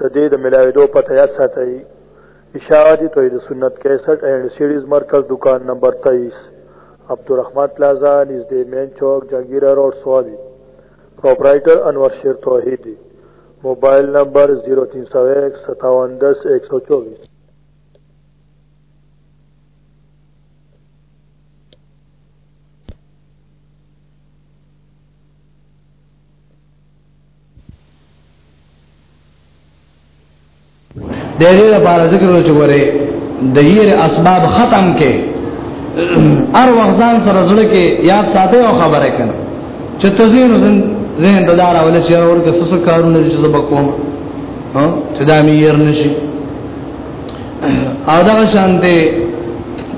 د دې د ملاویدو پته یاد ساتئ اشاعتی توحید سنت 61 اینڈ سیریز مرکز دکان نمبر 23 عبدالرحمن پلازا نزدې مین چوک جنگیرا روډ سوابي پرپرایټر انور شیر توحیدی موبایل نمبر 03015710124 د دې لپاره ذکر وچ غوري د یې اسباب ختم کې ار وغزان سره زړه کې یاد ساته او خبره کړه چې تزین زن زین دلار اول چې ورګه سس کارونه چې زبا کوم ها چې دا مې ير نشي او دا شانته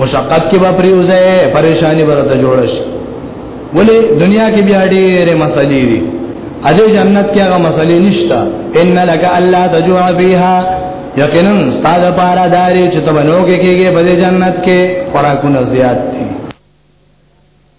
مشقت کې به پریوزه پریشانی ورته جوړ شي ولی دنیا کې بیا ډېرې مسلې دي اده جنت کې هغه مسلې نشته ان لك الا تجوع فيها یقینا استاد پارا داري چې تبنو کې کېږي په جنت کې خوراکونه زیات دي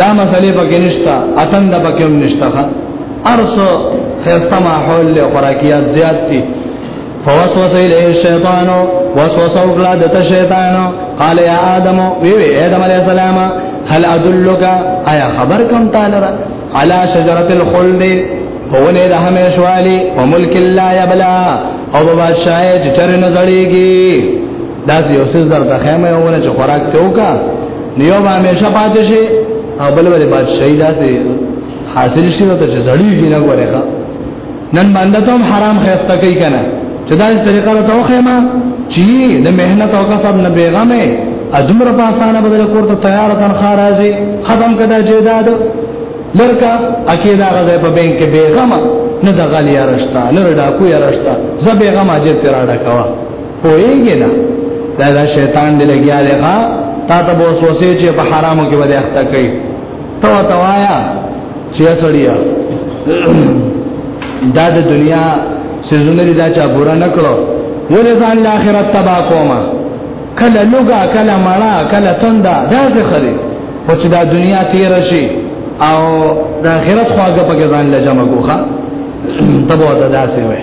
دا مسئله پکې نشته اتن د پکې هم نشته ارسو خیسته ماحول له خوراکیات زیات دي فوسوس الیه الشیطان وسوس وکړه د شیطان قال یا آدم وی وی آدم علیہ السلام هل ادلک آیا خبر کم تعالی را علی شجرۃ الخلد هونه د همیشوالی او ملک لا یبلا او بادشاہ چې چر نه زړیږي دا یو څه درته خیمه یو ونه چې خوراک ته وکا نیو به همیشه پاتې شي او بل ولې بعد شهیدات حاصل شي ته چې زړی کې نه غوړې ښا نن باندې ته حرام خسته کوي کنه چې دا طریقه ته وخیمه چې د مهنت او کسب نه بیغمه ازمره په اسانه بدل کوته تیار تنخواه راځي ختم کده جیداد لرکا اکیدا غزه په بانک کې بیغمه نه د غلی راشتا نه ډاکو راشتا زه بیغمه اجر تیراډه کوا پوهیږي نه دا دا شیطان دی لګیا دی ښا تا ته به وسوسه چې په حرامو کې باندې اخته کوي تو توایا چې سړیا دا د دنیا سيزونه دي دا چا بورا نکړو ولې ځان له آخرت تبا کوما کله لوګه کله مړه کله تنده دا څه خري او چې دا دنیا تیر شي او د آخرت خواږه په ځان لجمع کوخه تبو ته داسې وي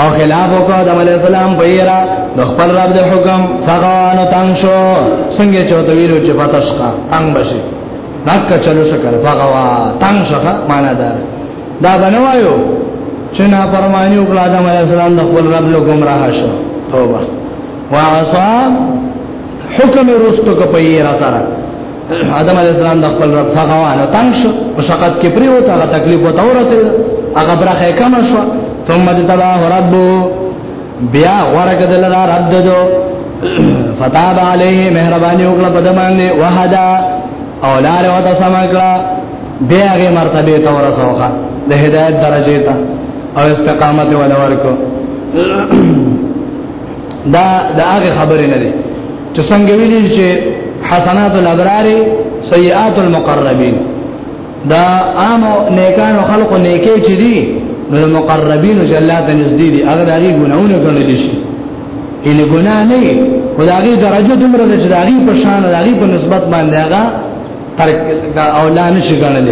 او خلاف وکړه د علی السلام په یرا د خپل رب د حکم څنګه نو تنگ شو څنګه چې ته ویلو چې پاتش کا تنگ بشي ناکه چلو شکر فغوا تنگ شخه معنا ده دا بنوایو چې نا پرمانی او کړه د علی السلام د خپل رب له گمراه شو توبه واصا حکم رستو کو په یرا سره آدم علیه السلام د خپل رب څخه وانه تنگ شو په شقت کې پری وته هغه تکلیف وته ورسېد هغه برخه کم شو ثم تباه رب بیا ورګه دل را رب دجو فتاب علیه مهرباني وکړه په دمانه وحدا او لار او تاسو مکړه بیا هغه مرتبه ته ورسوخه د هدایت درجه ته او استقامت ولا ورکو دا دا هغه خبره نه دي چې څنګه ویلي چې حسنات الابرار سیئات المقربین دا عام نیکانو خلق نیکي چې دي نو مقربین چې الله ته نږدې دي هغه دغه ګناونه ګڼل شي ان ګنا نه خدایي درجه دومره ده چې دغه په شان دغه په نسبت باندې هغه ترک اولا نشي ګڼل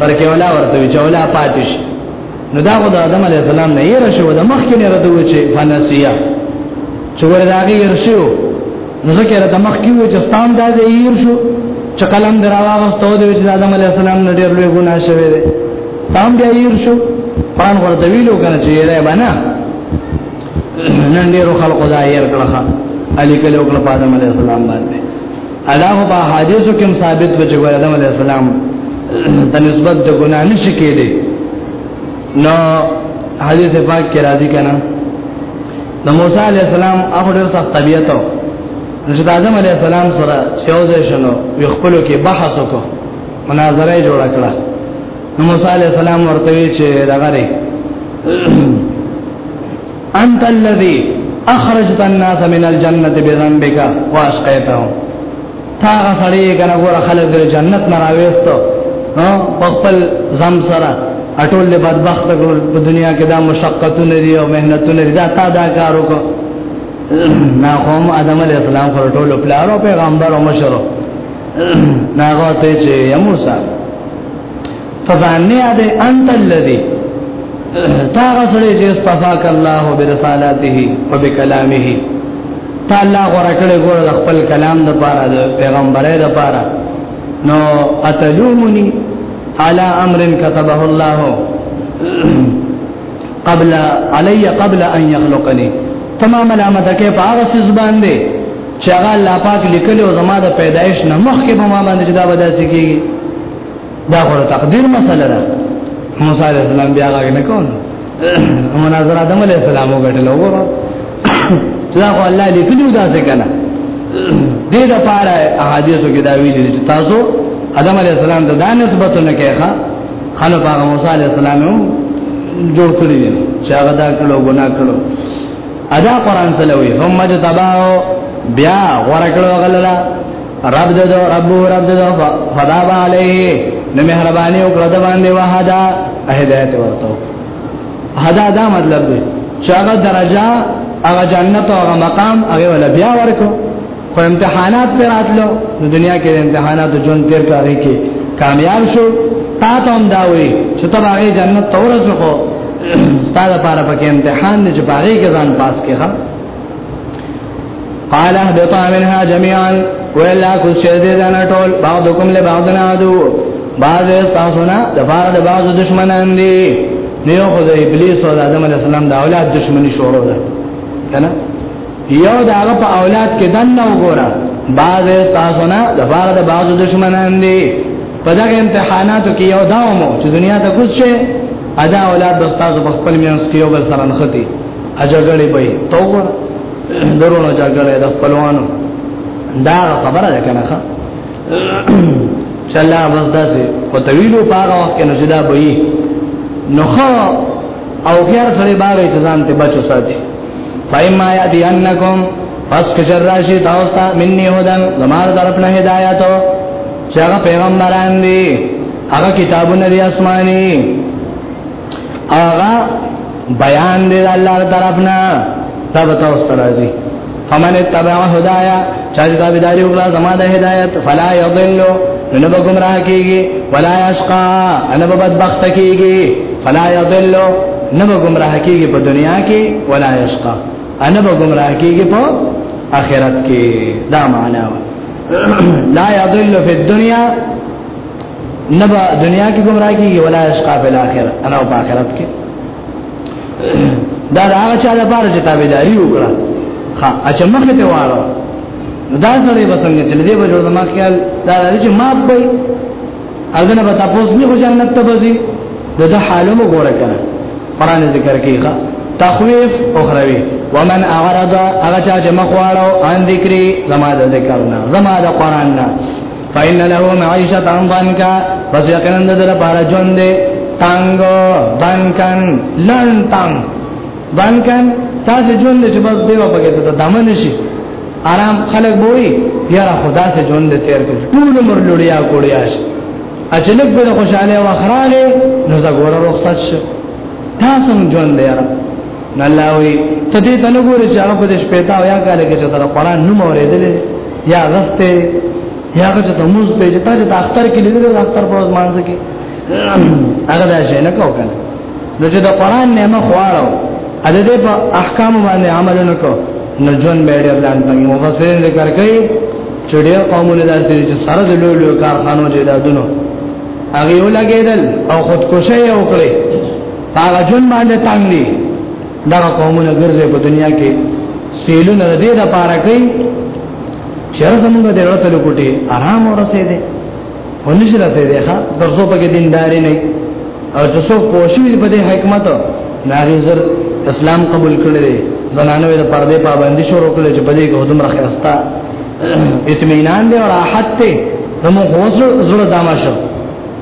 ترک اولا ورته چې اولا پاتې شي نو دا خو د آدم علی السلام نه یې راشو د مخ کې نه راته و چې فنسیا چې ورغه یې رشو نو ځکه راته مخ کې و چې ستان دا دې یې رشو چې قلم دراواغستو د چې آدم علی السلام نه ډېر لوی ګناه شوی دی ستان دې یې رشو پان ورته ویلو کنه چې یې باندې نن ډېر خلکو دا یې کړه علی کله وکړه آدم علی السلام باندې الله په حدیثو کې ثابت و چې ګور آدم علی السلام د نسبت د ګناه نشي کېدی نو حدیث پاک کې راځي کنه د موسی علی السلام هغه ډېر سخت طبيعت و چې د آدم علی السلام سره سیوځه شنو یو خپل کې بحث وکړو مناظره جوړ کړه نو موسی علی السلام ورته وی چې دغه انت الذي اخرجت الناس من الجنه بذنبك واسقيتهم تا غسړی کنه ګور خلک د جنت نه راويستو نو په خپل زم سره اټول له بدبخت ګور په دنیا کې دا مشقتونه دي او مهنتونه دي دا تا دا کارو کو نا قوم ادم علی السلام پر ټول پلارو پیغمبر او مشرو ناغه ته چې یا موسی تزان نه یاد انت الذی تا غسړې چې استفاق الله برسالاته وبکلامه تا الله غره کړې ګور د خپل کلام د پاره د پیغمبرې د پاره نو اتلومنی على امر كتبه الله قبل علي قبل ان يخلقني تمام علامت کې په هغه څه زبان دي چې هغه الله پاک لیکلو زما د پیدایش نه مخکې په ما باندې دا ودا سکیږي دا غره تقدیر مسله ده موسی علیہ السلام بیا غږ نه کول مناظره آدم علیہ السلام وګټل وګوره دا خو الله لیکلو دا څه کنه دې د پاره احادیثو کې دا ویلي چې تاسو آدم علیہ السلام ته دا نسبت نه کېخه خلک هغه موسی علیہ السلام جوړ کړی دي چې هغه دا کړو ګناه کړو ادا قران سلوي هم مجتباو بیا غره کړو غللا رب د رب رب د فدا علی نو مهرباني وکړه د باندې وحدا هدایت ورته هدا دا مطلب دی چې هغه درجه هغه جنت او هغه مقام هغه ولا بیا ورکو خو امتحانات پر راتلو نو دنیا کې امتحانات جون تیر کاری کې کامیاب شو تا ته هم دا وي چې ته هغه جنت تورځ خو ستاسو لپاره پکې امتحان نه چې باغې کې ځان پاس کې ښه قال اهبطا منها جميعا ولا كل شيء دې دا نه ټول بعضكم لبعضنا عدو بعض تاسو نه د بار د بعض دشمنان دي نیو خو د ابلیس او د آدم علی السلام د اولاد دشمنی شروع ده کنه یو دا هغه په اولاد کې دن نه وګوره بعض تاسو نه د بار د بعض دشمنان دي په دغه امتحاناتو کې یو داومو چې دنیا ته کوڅه ادا اولاد د تاسو په خپل میانس کې یو بل سره نختی اجګړې به توګه درونو اجګړې د خپلوانو دا خبره ده کنه ښا چې الله بس داسې په طویلو پاره وخت کې نشدا به یې نو خو او خیر سره باغ ځان ته بچو ساتي فایما یادی انکم پس کچر راشی تاوستا منی هدن زمار طرف نه هدایتو چاگه پیغمبران دی هغه کتابونه دی آسمانی اغا بیان دی الله طرفنا تب تاسو ترازی فمن اتبع هدايا چا چې تابعداري وکړه زما د هدایت فلا يضل نو به گمراه کیږي ولا يشقى انا به بدبخت کیږي فلا يضل نو به گمراه کیږي په دنیا کې ولا يشقى انا به گمراه کیږي په آخرت کې دا معنا لا يضل في الدنيا نبا دنیا کې گمراه کیږي ولا اشقا په الاخره انا په اخرت کې دا هغه چا د پاره چې تابعداري وکړه ها اچھا مخ ته واره دا سره به څنګه چې دې په جوړ ما خیال دا چې ما په اذن به تاسو نه خو جنت ته بزي دغه حالو مو ګوره کړه قران ذکر کیږي تخویف اخروی ومن اعرض هغه چا چې مخواړو ان ذکرې زما د ذکرنا زما د قران نه فإن له معيشة ضنكا پس یقینا د در بار ژوند دی تنگ ضنکن لن تنگ ضنکن تاسو ژوند چې بس دی په کې ته دمن شي آرام خلک بوي یاره خدا سے ژوند تیر کړ ټول عمر لړیا کوړیا شي اچلک به خوشاله واخراله نو زګور رخصت شي تاسو ژوند دی یاره نلاوي ته دې تنګور چې هغه په دې شپې تا یا کال کې چې تر قرآن نوم اورېدلې یا غسته یا غته د موز په چې تاسو د اختر کې لیدل د اختر په ورځ مانځ کې هغه دا شي نه کو کنه نو چې د قران نه مخ واړو ا دې په احکام باندې عمل نه کو نو جون به ډېر لاندې باندې مفسرین ذکر کوي چې ډېر قومونه داسې چې سره د لوی لوی کارخانو جیدادونو هغه ولګېدل او خودکشي وکړي هغه جون باندې تنګ دي دا قومونه ګرځي په دنیا کې سیلونه د دې لپاره کوي چې زمونږ د ورته لوټي آرام ورسې دي ونش راته دي ښا درځو په کې دینداري نه او چې څو پوښوي په دې حکمت ناري زر اسلام قبول کړي دي زنانو د پردې پابندي شروع کړي چې په دې کې هدم راخه استا اطمینان دی او راحت ته نو موږ وځو زړه دامه شو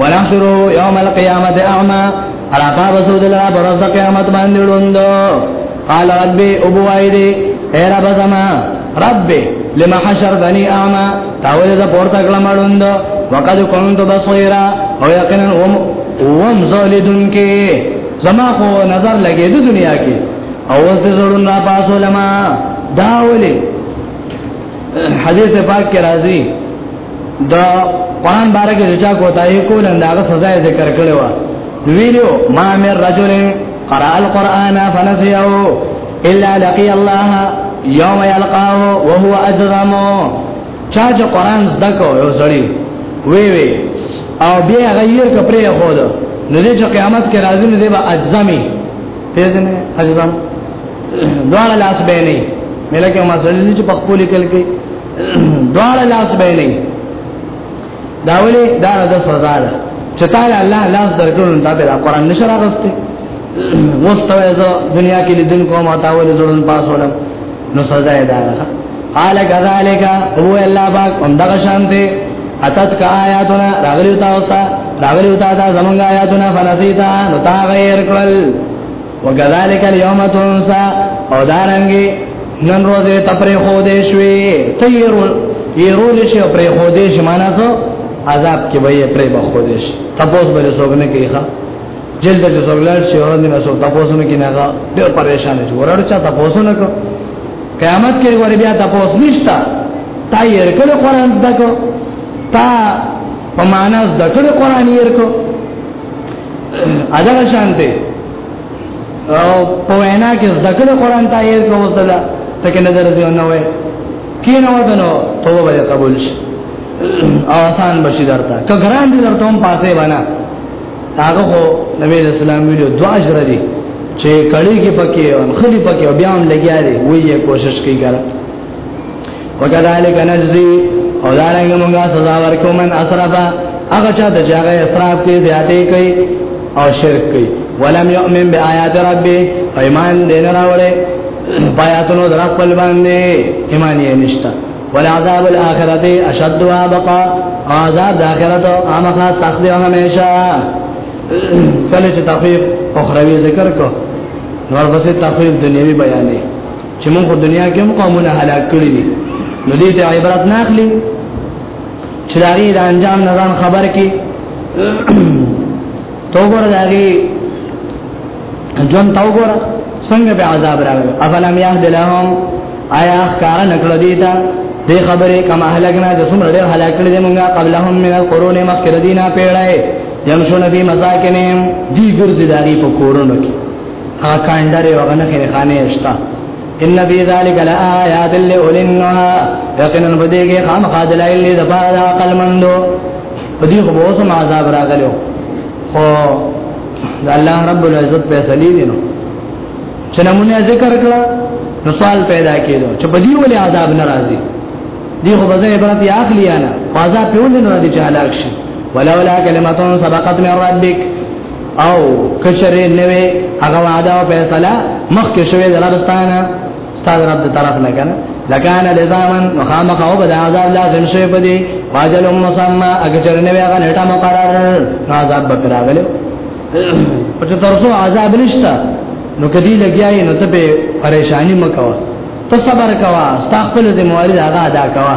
ونحشر يوم القيامه اعمى على باب سود الله برز قیامت باندې لوند قال ربي ابو ايدي اے رب زما ربي لما حشرتني اعمى تاول ز پورته کلم لوند وقد كنت بصيرا او یقینا هم وم زالدن کې زما خو نظر لګې د دنیا کې او اوس دې زړون را پاسو لما داولې حدیث پاک کې راځي دا قران باره کې چې چا کوتای کول انداغه سزا ذکر کړي وا ویلو ما من رجل قرأ القرآن فنسيه الا لقي الله يوم يلقاه وهو اجرم چا چې قران زده کو یو سړی وی وی او بیا غیر کپره خو ده نو دې چې قیامت کې راځي نو دې به اجزمي پیژنې اجزم دوه لاس به نه ملکه ما زلني چې په خپل کې دوار لاس به نه دا ولې دا د سزا ده چې تعالی الله لاس درکړو دا به قرآن نشر راغسته مستوي زه دنیا کې لیدل کوم او تاول زړون پاسولم نو سزا یې ده قال كذلك هو الله پاک اندغه شانته اتت کا آیاتنا راغلی تا اوتا راغلی تا زمونږ آیاتنا فنسیتا نو تا غیر کړل وکذالک اليوم تنسا او دارنګي نن روزه تپرې خو دې شوي تیرو یرو دې شي پرې خو دې شي معنا سو عذاب کې به یې پرې بخو دې شي تاسو به سوګنه کوي ښا جلد چې سوګلار شي ورن نه سو تاسو نه کې نه غا ډېر پریشان شي ورړ چا تاسو نه کو قیامت کې ور بیا تاسو نشتا تا یې کړه قرآن دکو تا په معنا دکړه قرآن یې کو ادا شانته او په وینا کې ذکر قرآن ته یې کوستلا ته کې نظر دی نه وای کینه وته نو توبه به قبول شي او آسان بشي درته کګران دي درته هم پاسه ونا هغه خو نبی اسلام ویلو دوا اجر دي چې کړي کې پکې او خلی پکې بیا هم لګیا دي وایي کوشش کوي ګره وکذالک نجزی او دارنګ مونږه سزا ورکو من اسرفا هغه چا ته چې هغه اسراف کې زیاتې کوي او شرک کوي ولم یؤمن بیاات ربی ایمان دین راوړې بیاتونو در خپل باندې ایمان یې نشتا ولعذاب الاخرت اشد وابقا عذاب الاخرت امخا سخت دی همیشه کله چې تخفیف اخروی ذکر کو نور بسې تخفیف دنیوي بیانې چې موږ په دنیا کې هم قومونه هلاک کړی دي نو دې ته عبرت نه اخلي چې دا غي د انجام نه ځان خبر کې تو ګور دا غي ژوند تو ګور څنګه به عذاب راغی افلم یهد لهم آیا کار نکړه دي تا دې خبره کما هلاکنا د څومره ډېر هلاک کړی موږ قبلهم من القرون مخکره دینه پیړای یمشون فی مساکنهم دی ګرځي داری په کورونو کې هغه کاندر یو غنه خیر خانه اشتا ان فی ذلک لآیات لأولی النهى یقینا بده کې خام خادلایل دې زبر عقل مندو دې خو اوس ما عذاب راغلو خو د الله رب العزت په سلی دي نو چې نمونه ذکر کړه نو سوال پیدا کېدو چې په دې ولې عذاب ناراضي دی خو بزن عبرت یا اخلی انا خوازا پیولی نو دی چه حلاک شی ولولا کلمتون سبقت من ربک او کچره نوې هغه وعده او فیصله مخکې شوې د ربستانه استاد رب د طرف نه کنه لکان لزامن مخامخ او بد عذاب لازم شوی پدې واجل مسمى اګه چر نوې هغه نیټه مقرر عذاب بکراغلو په ترسو عذاب نشتا نو کدی لګیاي نو ته به پریشانی مکو ته صبر کوا ستا خپل ذمہ واری ادا کوا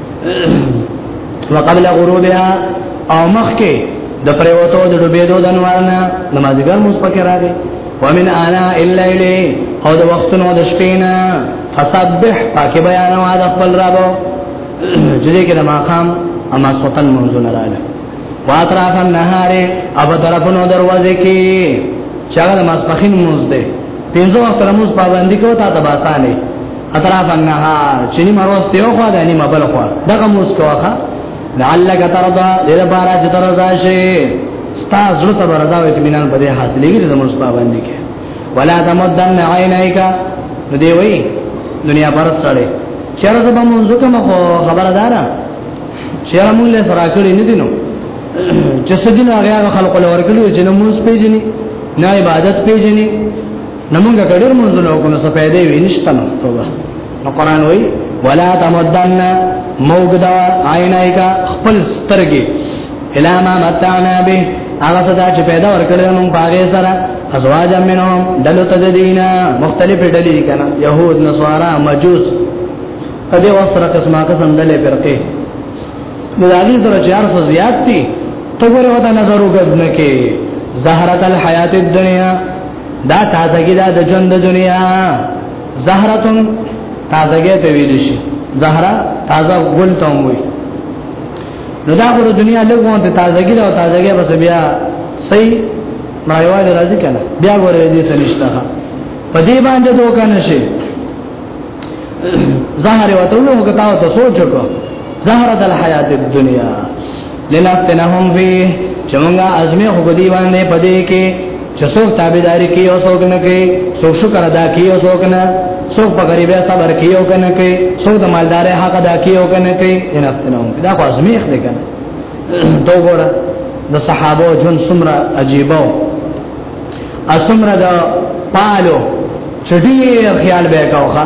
وقبل غروبها او مخکې د پریوتو د ډوبېدو د انوارنا نمازګر موږ پکې راغی ومن انا الا الی او د وختونو د شپې نه فسبح پاکه بیان او د خپل رب جدي کې د ماقام اما سوتن منځونه رااله واطراف النهار او طرفونو دروازه کې چاغه د ماسپخین موږ ده پنځو وخت رموز پابندی کو تا تباسانه اطراف النهار چې نیمه ورځ ته یو خوا ده نیمه بل خوا دغه موس کوخه لعلک ترضا دې لپاره چې ترضا شي ستا زړه ته وردا وي اطمینان په دې حاصلېږي چې زموږ په باندې کې ولا تمدن عینیک نو دی وی دنیا پر سره چیرې به مونږ کوم خبردار چیرې مونږ له سره کړی نه دینو چې سجن هغه خلق له ورکړي چې نو مونږ پیژني نه عبادت پیژني نمونږه کډیر مونږ له کوم څه پیدا وی نشته نو توبه نو قران وای ولا تمدن موجدا عینای کا خپل سترګې الاما متعنا به هغه صدا چې پیدا ورکړل مونږ باغې سره ازواج منهم دلو تدینا مختلف ډلې کنا يهود نصارا مجوس کدی وسره قسمه قسم دلې پرکې نو د دې سره چار څه زیات دي ته ګوره ودا نظر وګد نه کې زهرت الحیات الدنیا دا تازګی دا د ژوند د دنیا زهرتون تازګی ته ویل شي زهره تازه ګل ته وي نو دا پر دنیا لګون ته تازګی دا تازګی بس بیا صحیح مړایوال راځي کنه بیا ګورې دې سنشتہ په دې باندې دوکان شي زهره وته نو کتاو ته سوچ وکړه زهره د حیات الدنیا لنفتنهم فيه چې مونږه ازمه خو بدی باندې پدې کې چې څوک تابعداري کوي او څوک نه کوي څوک شکر ادا کوي او څوک نه څوک په غریبه صبر کوي او کنه کوي څوک د مالدار حق ادا کوي او کنه کوي لنفتنهم دا خو ازمه خو دې کنه دا وګوره د صحابه جون سمره عجيبو اسمره د پالو چډیر خیال به کاوخه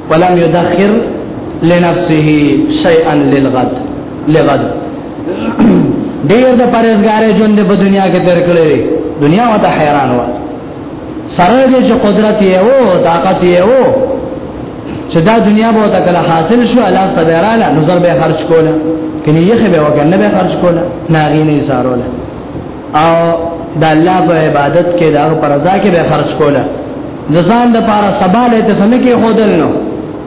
ولم يدخر لنفسه شيئا للغد لغد ډیر د پرېزګارې ژوند په دنیا کې تیر کړی دنیا وته حیران و سره دې چې قدرت یې وو طاقت یې وو چې دا دنیا به تا کله حاصل شو الله صدراله نظر به خرج کوله کني یې خبره وکړه نه به خرج کوله ناغینه یې ساروله او د الله په عبادت کې دا په رضا کې به خرج کوله ځان د پاره سبا له ته سم کې خودل نو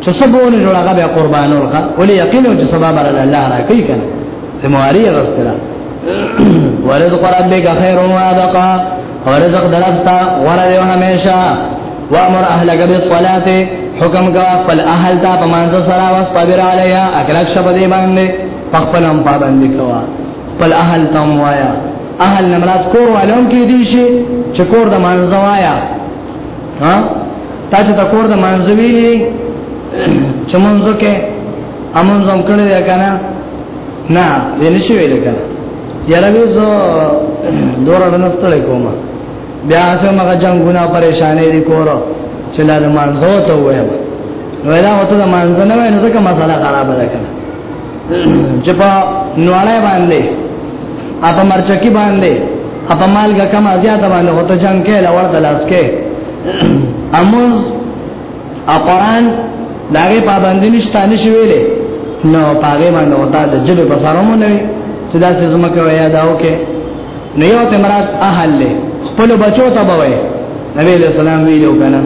چې سبونه جوړه به قربانو ښه ولې یقین چې سبا بر الله را کوي کنه ته مواري غستره ورزق ربک خیر و ابقا ورزق درستا ورده همیشه وامر اهلک بالصلاه حکم کا فل اهل تا پمانځ سره واستبر علیا اکلک شپه دی باندې خپل هم پابند کوا خپل اهل تم وایا اهل نمرات کور والوم کې دي شي چې کور د مانځه وایا ها تا چې د کور د مانځه ویلي چې مونږ کې امون زم کړی دی کنه نه ویل شي ویل کنه یاره به زه دوره ونستل کومه بیا چې مګه جنگونه پریشانې دي کور چې لا د مانځو ته وایم ویلا وته د مانځنه وای نو ځکه مساله خراب ده کنه چې په نواړه باندې اپا مرچکی باندې اپا مالګه کم ازیاد باندې هوته جنگ کې لور دلاس کې اموز او قران داغه پابندی نشته نشي ویلې نو پاګه باندې وتا د جبه په سره مونږ نه چې دا څه زما کوي یا دا وکي نو یو ته مراد اهل له خپل بچو ته بوي نبی له سلام ویلو کنه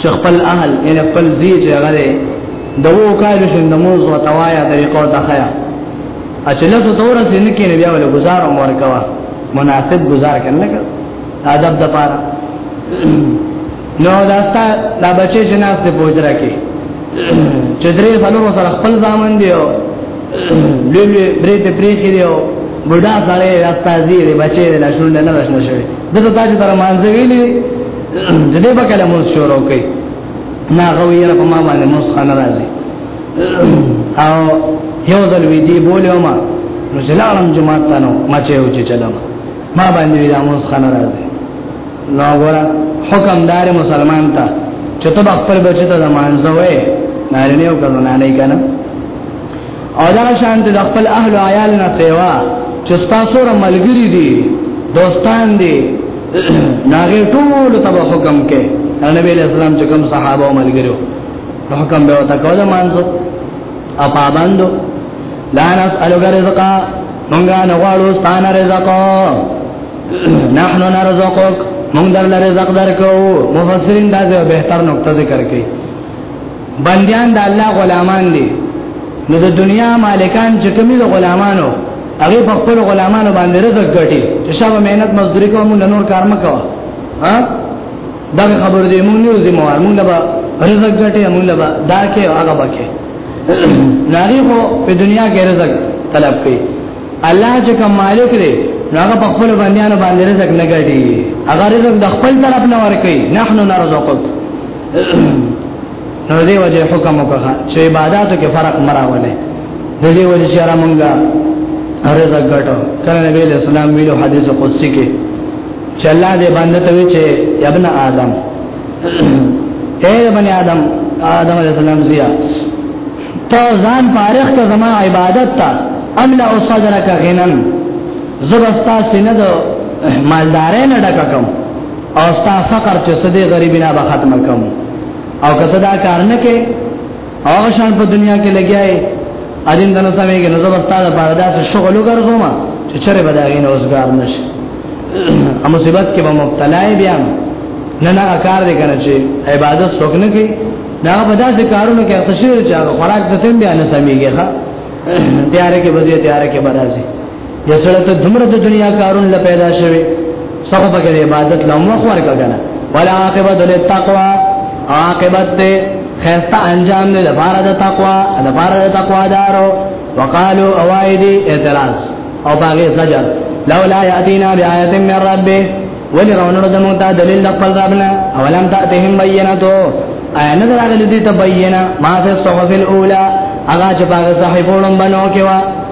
چې خپل اهل یعنی خپل زی چې هغه دی دوو کالو شین د موز او توایا طریقو ته خیا اچله ته تور سي نه کینې بیا ول گزار او ورکوا مناسب گزار کنه ادب د پاره نو داستا دا بچي جناز ته پوجرا کې چې درې فلور سره خپل ځامن دی او لوی لوی برې ته پرې کې دی او بډا سره راستازي دی بچي له شونډ نه راشنه شوی دغه تاسو تر مانځوي د دې په کله مو شروع کړي نا غوي را په ما باندې مو خان راځي او یو ځل وی دی بولیو ما نو زلالم جماعت تانو ما چې او چې چلم ما باندې وی مو خان راځي نو ګور حکم دار مسلمان ته چې ته خپل بچی ته زمانځوي نارینه او کله نه نه کنه او دا شان د خپل اهل او عیال نه سیوا چې تاسو را ملګری دي دوستان دي ناغه ټول ته حکم کې نبی له اسلام چې کوم صحابه او ملګرو حکم به وتا کوله مانځو او پابندو لا نس الګ رزقا مونږه نه غواړو ستانه رزق نحنو نرزقک مونږ در لرزق درکو مفسرین دا به بهتر نقطه ذکر کوي بندیان د الله غلامان دي نو د دنیا مالکان چې کومي د غلامانو هغه په خپل غلامانو باندې رزق ګټي چې شابه مهنت مزدوري کوم نه نور کار مکو ها دا خبر دې مونږ یو ذمہ وار مونږ لبا رزق ګټي مونږ لبا دا کې هغه بکه ناری خو په دنیا کې رزق طلب کوي الله چې کوم مالک دی هغه په خپل بندیانو باندې رزق نه ګټي هغه رزق د خپل طرف نه ورکي نحنو نرزقک نو دې وجه حکم وکړه چې عبادتو کې فرق مراوله دې وجه چې را مونږه ارزه ګټو کله نبی له سلام ویلو حدیث قدسی کې چې الله دې باندې ته وی چې ابن آدم اے بنی آدم آدم علیہ السلام زیا تو ځان فارغ ته زما عبادت ته املا صدرک غنن زبستا سینه دو مالدارې نه ډککم او ستا فقر چې سده غریبی نه به ختم کوم او کته دا کار نه کې او شان په دنیا کې لګیاي اذن دنه سمې کې نو زبستا د پاره داسې شغل وګرځوم چې چرې به دا غین اوسګار نشي ا مصیبت کې به مبتلا بیا نه نه کار دې کنه چې عبادت څوک نه کوي دا به داسې کارونه کې تشریح چې خوراک د تم بیا نه سمېږي ښا تیارې کې بځې تیارې کې برازي یا سره ته دمر د دنیا کارون لا پیدا شوی سره په عبادت لا مو خور کړه ولا عاقبت للتقوا عاقبت ته خیستا انجام دې لپاره د تقوا لپاره د تقوا دارو وقالو اوایدی اعتراض او باغی زجر لولا یاتینا بیاات من ربه ولی رونو د مونږ ته دلیل خپل ربنا اولم تاتهم بیناتو ایا نه راغلی دې ته بینا ما ته صحف الاولى هغه چې باغ صحیفونو باندې وکوا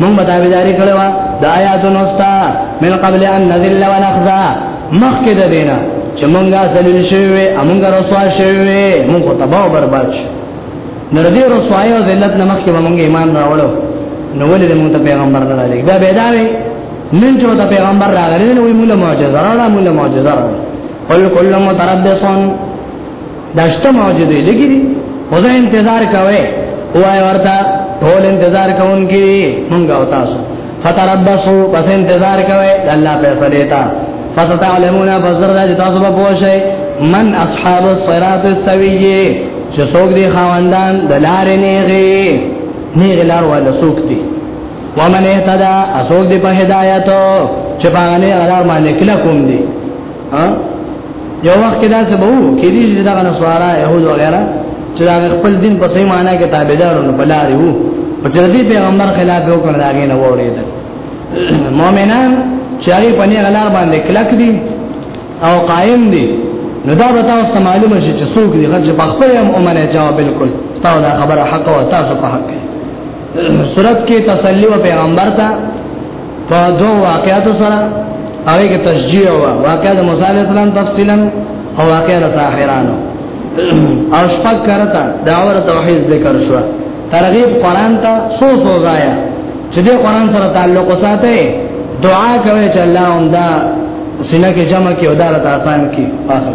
مونږ به تابعداري کړو د آیاتونو ستا من قبل ان نذل ونخزا مخکې د دینه چې مونږه ذلیل شوی امونږه رسوا شوی مونږ ته به برباد شو نو دې رسوای او ذلت نه مخکې مونږ ایمان راوړو نو ولې مونږ ته پیغمبر نه راځي دا به دا وي نن چې ته پیغمبر راغلی نو موږ له معجزه راوړو موږ له معجزه راوړو قل كل متربصون دا شته معجزې لګي دي خو ځه انتظار کوي وای ورته ټول انتظار کوونکي مونږ او تاسو فتربصوا پس انتظار کوي الله په فیصله تا فستعلمون فزر د تاسو په پوښي من اصحاب الصراط السويه چې څوک دي خواندان د لارې نیغي نیغي لار ولا څوک دي ومن اهتدى اسوک دی په هدایت چې باندې غلار باندې کله کوم دی ها یو وخت دا څه وو کې دي چې دا غن سوارا يهود وغيرها چې دا خپل دین په صحیح معنی کې تابعدارونه بلاري وو په تر دې پیغمبر خلاف یو کړه راغی نه وړېدل مؤمنان چې هغه په نه غلار باندې کلک دي او قائم دي نو دا به تاسو ته معلومه شي چې څوک دي غږ په خپل هم اومنه جواب بالکل تاسو دا خبره حق او تاسو په حق کې صورت کې تسلی او پیغمبر ته په دوه واقعاتو سره هغه کې تشجیع او واقعا د موسی علی السلام تفصیلا او واقعا د ساحرانو او شپږ کرتا داور توحید ذکر شو ترغیب قران ته سو سو ځایا چې د قران سره تعلق ساتي دعا کوي چې الله هم دا سینه کې جمع کې او دا راته آسان کې اخر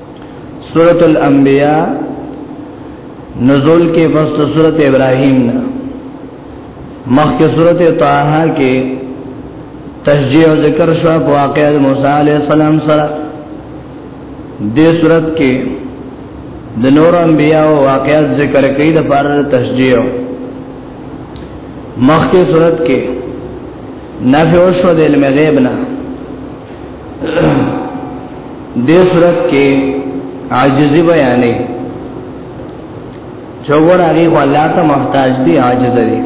سورۃ الانبیاء نزول کې پس سورۃ ابراهیم نه مخکې سورۃ طه کې تشجیع او ذکر شو په واقعې موسی علی السلام سره دې سورۃ کې د نور انبیاء او واقعات ذکر کړي د پر تشجیع مخکې سورۃ کې نفع او شو د علم غیب نه دې صورت کې عاجزي بیانې چوغور هغه والله ته محتاج دي عاجز دي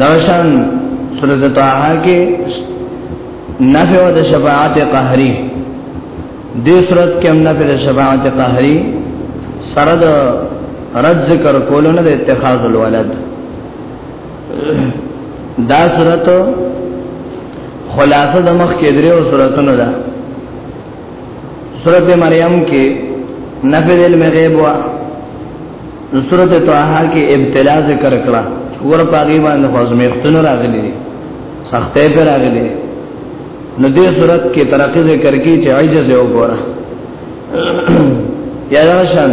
درشن سورۃ طه کې نفع او شفاعت قهري دې صورت کې هم نفع او شفاعت قهري سره د رد ذکر کولونه د اتخاذ الولد دا صورت خلاصه د مخ کې درې او صورتونو ده سورته مریم کې نفی علم غیب وا سورته طه کې ابتلا ذکر کړه ور پاګی باندې خوازمیختونه راغلي دي سختې پر راغلي نو دې صورت کې ترقی ذکر کی چې عجز یو ګوره یا شان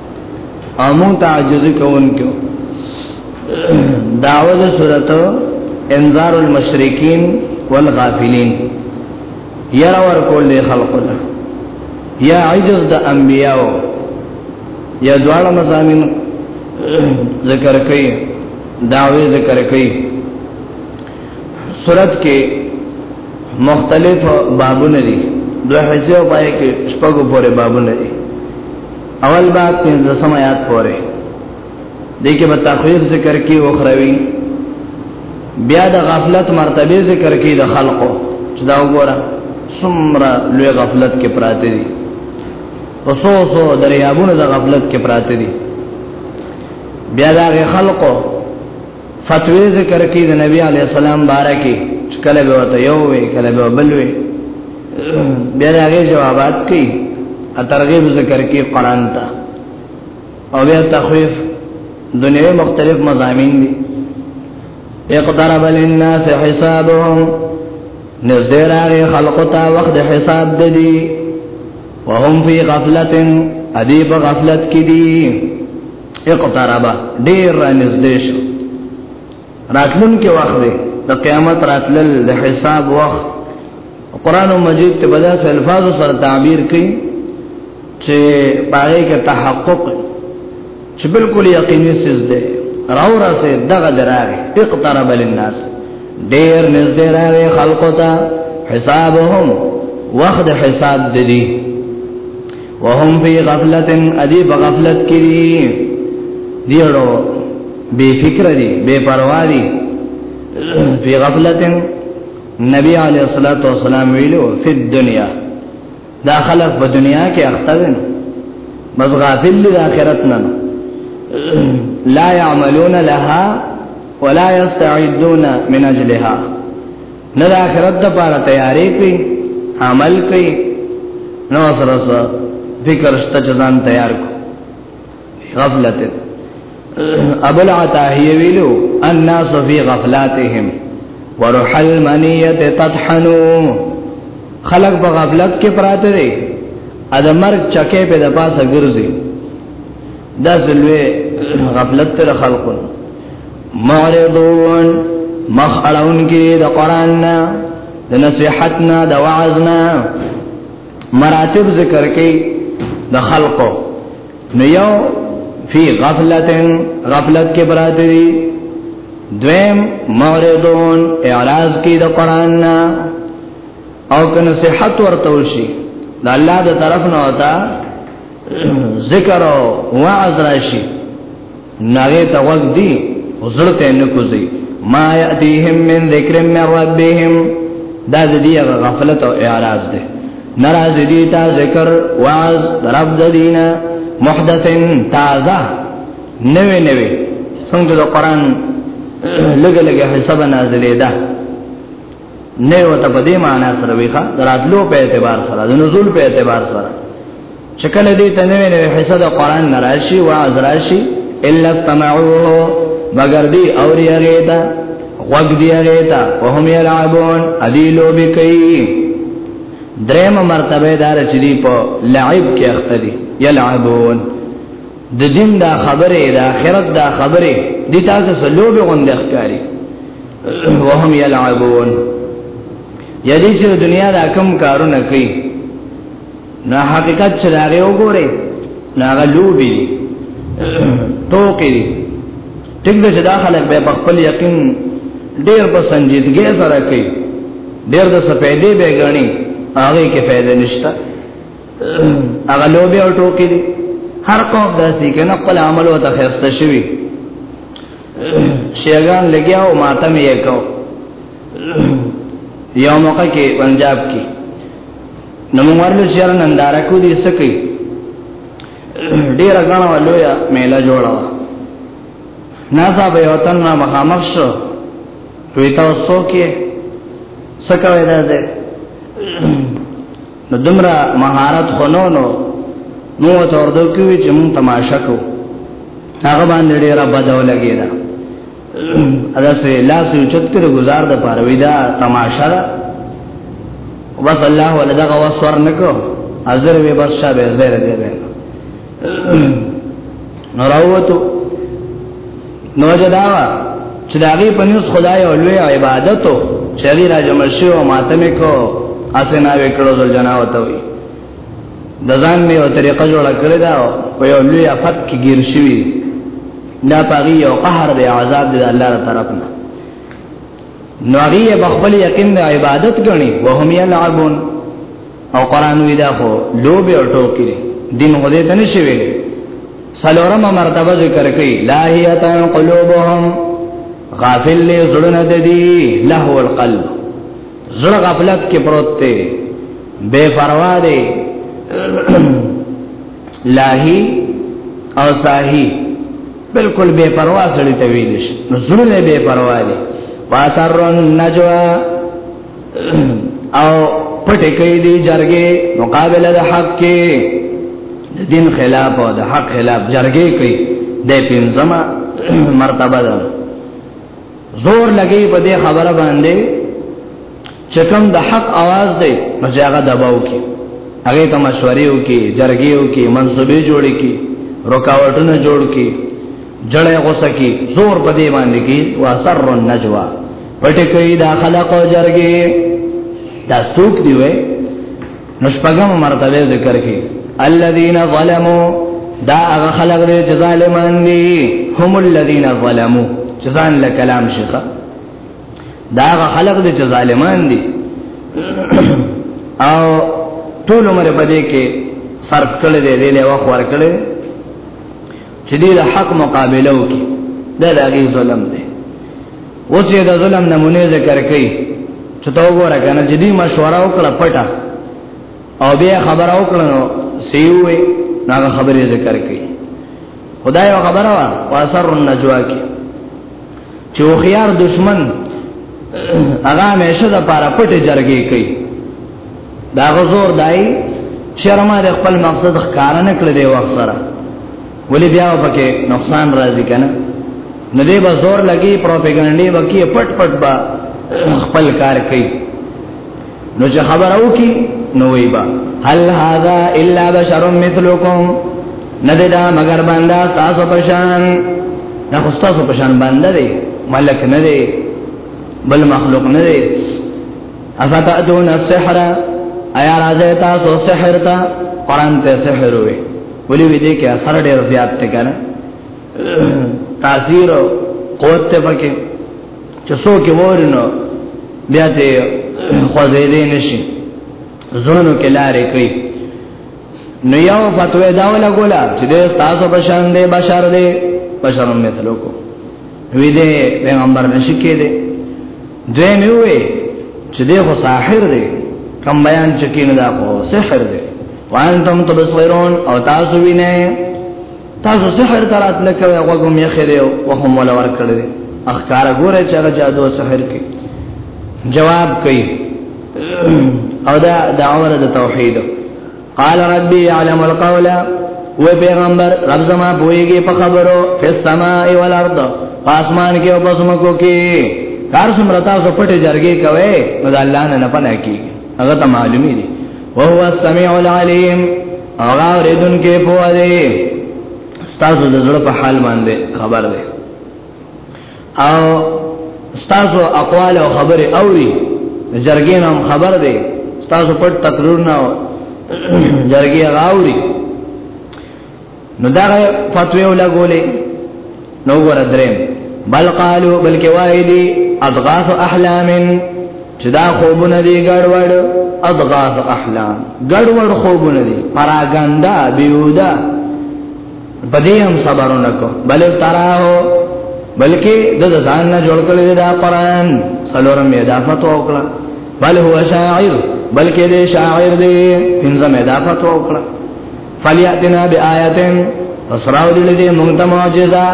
امون تعجز کوونکو داوود سورۃ انذار المشرکین والغافلین یرا ور کول دي خلقنا یا عجز د انبیاو یا دواړه مزامین ذکر کوي داوی ذکر کوي صورت کې مختلف بابونه دي دوه حصے پای کې شپږو پورې بابونه دي اول باب پنځم آیات پورې دغه په تخویف ذکر کې او خروي بیا د غفلت مرتبه ذکر کې د خلقو چې دا وګوره سمرا لوی غفلت کې پراته دي وسوسو دریابونو د غفلت کې پراته دي بیا دا خلقو فتوی ذکر کی د نبی علی السلام بارکی کله به وته یو وی کله به بل وی بیا هغه جوابات کی ترغیب ذکر کی قران ته او بیا تخویف دنیوی مختلف مضامین دی اقترب للناس حسابهم نزدې راغی خلق ته وخت حساب دی وهم فی غفلتن ادیب غفلت کی دی اقتربا ډیر را نږدې شو راتلون کې وخت دی د قیامت راتلل د حساب وخت قران مجید ته بدا سه الفاظ سره تعبیر کړي چې پاره کې تحقق چې بالکل یقیني سز ده راو را سه دغه دراغه اقترب للناس ډیر نږدې راغی خلقو ته حسابهم وخت حساب دي وهم فی غفلت ادی بغفلت کری دیړو بے فکر دی بے پروا دی فی غفلت نبی علیہ الصلوۃ والسلام ویلو فی الدنیا دا خلق په دنیا کې اخته دي بس غافل دي آخرت نه لا يعملون لها ولا يستعدون من اجلها نه د آخرت لپاره تیارې کوي عمل کوي نو سره سره ذکر شته چې ځان تیار کو غفلت ابو العتاهی ویلو الناس فی غفلاتهم وروح المنیه تطحنو خلق په غفلت کې پراته دي ا د مرګ چکه په د پاسه ګرځي دا زلوی غفلت تر خلقون معرضون مخ اړون کې د قران نه د نصيحت نه د وعظ نه مراتب ذکر کې د خلقو نو یو فی غفلتن غفلت کې برات دي دویم معرضون اعراض کې د قران نه او کنه صحت ورته وشي د الله د طرف نه وتا ذکر او وعظ راشي ناغه ته وګ دی وزړه نه کوزي ما ياتيهم من ذکر من ربهم دا دې غفلت او اعراض ده ناراض دي تا ذکر وعظ رب د دینه محدثن تازه نوې نوې څنګه د قران لګ لګ حساب نازلې ده نه یو ته په دې معنی سره ویخه دراتلو په اعتبار سره د نزول په اعتبار سره شکل دې ته نه ویلې حصہ د قران نه راشي او از راشي الا سمعوه مگر دې اوري هغه ته وګ دې هغه ته وهم يلعبون ادي لو بکئی دریم مرتبه دار چې دی په لعب کې اخته دي يلعبون د دین دا خبره د آخرت دا خبره د تاسو سلو به غوند ښکاری وهم یلعبون یدی چې دنیا دا کم کارونه کوي نه حقیقت چې دا وګوره نه غلوبي توکي ټیک ده چې دا خلک به په خپل یقین ډیر په سنجیدګۍ سره کوي ډیر د سپېدې به غني هغه کې فائدې نشته هغه لوبي او ټوکی دي هر قوم داسي کنه خپل عمل او تخیسته شوی شیغان لګیا او ماتم یې کو یو موقع کې پنجاب کې نو موږ ورلو چیر ننداره کو دي سکی ډیر غاڼه ولویا میلا جوړا ناسا به وطن ما مخامخ شو ویتا وسو کې سکه وای ده نو دمرا مهارت خونو نو نو ته ورته کوي چې مونږ تماشا کو هغه باندې ډیر بدو لګیدا ادا سه لا سو چت کړه گزار د پاره ویدا تماشا دا وبس الله ولدا غوا سور نکو ازر وی بس شابه زیر دی نو راوته نو جداوا چې دا غي پنځ خدای او لوی عبادتو چې غي راځم شو او ماتم کو اسنه وکړو ځل جنا وته وي د ځان می او طریقه جوړه کړی دا په یو لوی افت کې گیر شوی دا پاغي او قهر دی عذاب دی الله تعالی طرف نه نو هغه بخبل یقین د عبادت غني وهم یلعبون او قران وی دا خو لوب او ټوکی دین غوډه ته نشي ویل سلورمه مرتبه ذکر کړي لاهیتان قلوبهم غافل له زړه د دې له القلب زړه غفلت کې پروت دی بے پروا دی لاهی او ساهی بالکل بے پروا سړی ته ویل شي نو زړه بے پروا دی واسرون نجوا او پټه کوي دي جرګه مقابله د حق کې دین خلاف او د حق خلاف جرګه کوي د پنځمه مرتبه ده زور لګي په دې خبره باندې چې کوم د حق आवाज دی نو هغه دباو کې هغه ته مشورې وکي جرګې وکي منسوبې جوړې کې رکاوټونه جوړ کې جړې غوسه کې زور په دې باندې کې واسر النجوا پټه کوي دا خلق او جرګي دا څوک دی وې نو شپږم مرتبه ذکر کړي الذين ظلموا دا هغه خلق دي چې ظالمان دي هم الذين ظلموا چې ځان له کلام شيخه دا هغه خلق دي چې ظالمان دي او ټول عمر په دې کې صرف کړل دي له وخت ور کړل چې دې د حق مقابله وکړي دا د هغه ظلم دی اوس یې د ظلم نمونه ذکر کړي چې تا وګوره کنه چې دې مشوره وکړه پټه او بیا خبر او کړه نو سیوې هغه خبرې ذکر کړي خدای او خبره وا واسر النجوا کې چې خيار دشمن هغه همیشه د پاره پټه جرګې کوي دا غزور دای شرما د خپل مقصد ښکار نه کړ دی وخت سره ولې بیا پکې نقصان راځي کنه نو دې به زور لګي پروپاګاندا وکي پټ پټ با خپل کار کوي نو چې خبر او کی نو ویبا هل هذا الا بشر مثلکم ندی دا مگر بندا تاسو پشان دا خو تاسو پشان بنده دی ملک نه دی بل مخلوق نه دی افتاتون السحر ایا راځه تاسو سحر ته قران ته سحر وي ولې وی دې کې اثر ډیر زیات ته کنه تاثیر او قوت ته پکې چې څوک ورنو بیا ته خوځې دې نشي زونو کې لارې کوي نو یو فتوی دا ولا ګولا چې دې تاسو بشان دې بشار دې بشار مې تلو کو وی دې پیغمبر نشي کې دې دوی مې وې چې دې خو ساحر دې کم بیان چکین دا خو سحر دې وانتم تبصرون او تاسو وینئ تاسو سحر ترات لکه وګو می خره او هم ولا ور کړی اخکار ګوره چې هغه جادو سحر کې جواب کوي او دا دعوه د توحید قال ربي يعلم القول و پیغمبر رب زما بوئیږي په خبرو په سما ای ولارد پاسمان کې او پسمکو کې کار سمرتا سو پټه جرګي کوي نو الله نه نه پنه کی هغه ته معلومي دي وهو السميع العليم هغه ردون کې پوه دی ستاسو د زړه په حال باندې خبر دی او ستاسو اقوال او خبره اوري جرګې نام خبر دی ستاسو پټ تقریر نه جرګې غاوري نو دا فتوی ولا ګولې نو ور دریم بل قالو بلکې وای دي اضغاث احلام چې دا خوبونه دي ګډوډ اضغاث احلام ګډوډ خوبونه دي پراګاندا بیودا بدې هم صبرونه کو بل تراو بلکې د ځان نه جوړ کړی دا قران څلورم یې دا فتوا وکړه بل هو شاعر بلکې دې شاعر دې پنځم یې دا فتوا وکړه فلیاتنا بیااتن فسراو دې دې مونږ ته معجزه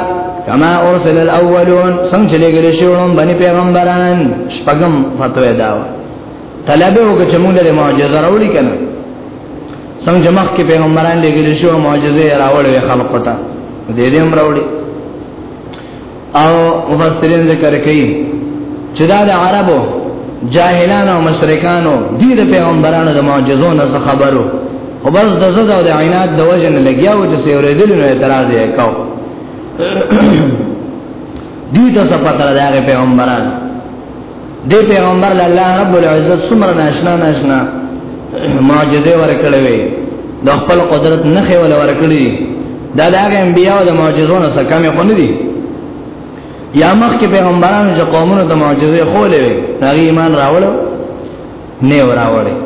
کما ارسل الاولون څنګه لګل شوړم باندې پیغمبران شپغم فتوی دا طلب وکړه چې مونږ له معجزه راوړي کنه څنګه مخ کې پیغمبران لګل شو معجزه راوړې خلق ته دې دې هم راوړي او مفسرین ذکر کوي چې دا د عربو جاهلانو او مشرکانو دي د پیغمبرانو د معجزو نه خبرو او بس د زړه او د عینات د وجه نه لګیاو چې سیورې دل نو اعتراض یې کاو دي ته څه پته ده پیغمبرانو دې پیغمبر الله رب العزت څومره ناشنا ناشنا معجزې ورکړې وي د خپل قدرت نه خول ورکړي دا د هغه انبیاء د معجزو نه څه کمې خو نه دي یا مخ کې پیغمبرانو چې قومونو ته معجزې خولې وي هغه ایمان راوړل نه راوړل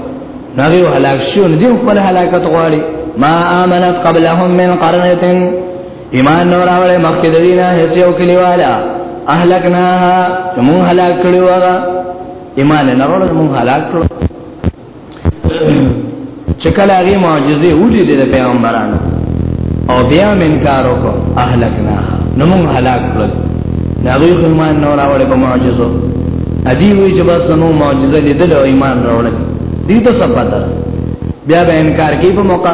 هغه هلاک شو نه دی خپل هلاکت غواړي ما امنت قبلهم من قرنه ایمان نور اوله مخکې د دینه هیڅ یو کلیوالا اهلکناها مون هلاک کړي وغه ایمان نه ورول مون هلاک کړو چې کله هغه معجزې وډې د پیغمبرانو او بیا منکار وکړو اهلکناها نو مون هلاک کړو نبی ایمان نور اوله په معجزو ادي وی چې بس نو معجزه لیدل او ایمان راوړل دي ته څه پاتره بیا به انکار کوي په موقع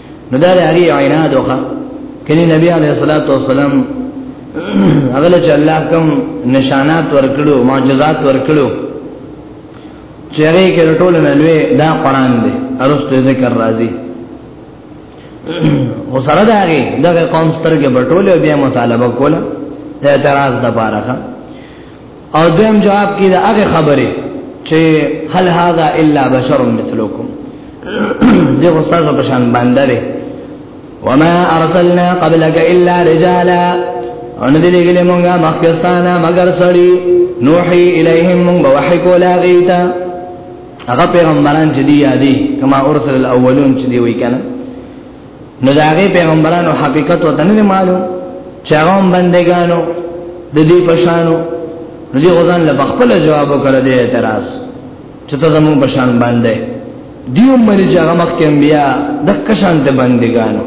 نو دا لري عینا دوخه کله نبی علیہ الصلوۃ والسلام هغه چې الله کوم نشانات ورکړو معجزات ورکړو چیرې کې ټول نه لوي دا قران دی ارسته ذکر راځي او سره دا غي دغه قوم سترګې بټول بیا مطالبه کوله اعتراض د بارخه او دویم جواب کې دا هغه خبره چې هل هذا الا بشر مثلکم دې استاد په شان باندې ده وما ارسلنا قبلك الا رجالا ان دې لګلې مونږه مخکستانه مگر سړی نوحي الیهم مونږ وحی کولا غیتا هغه پیغمبران چې دی یادي کما ارسل الاولون چې دی وی کنه نو دا غي پیغمبرانو حقیقت وته نه معلوم چې هغه بندګانو د دې پشانو نو دې غزان له خپل جواب کړ دې اعتراض چې ته زمو پشان باندې دیو مری چې هغه مخکې بیا د کشان ته بندګانو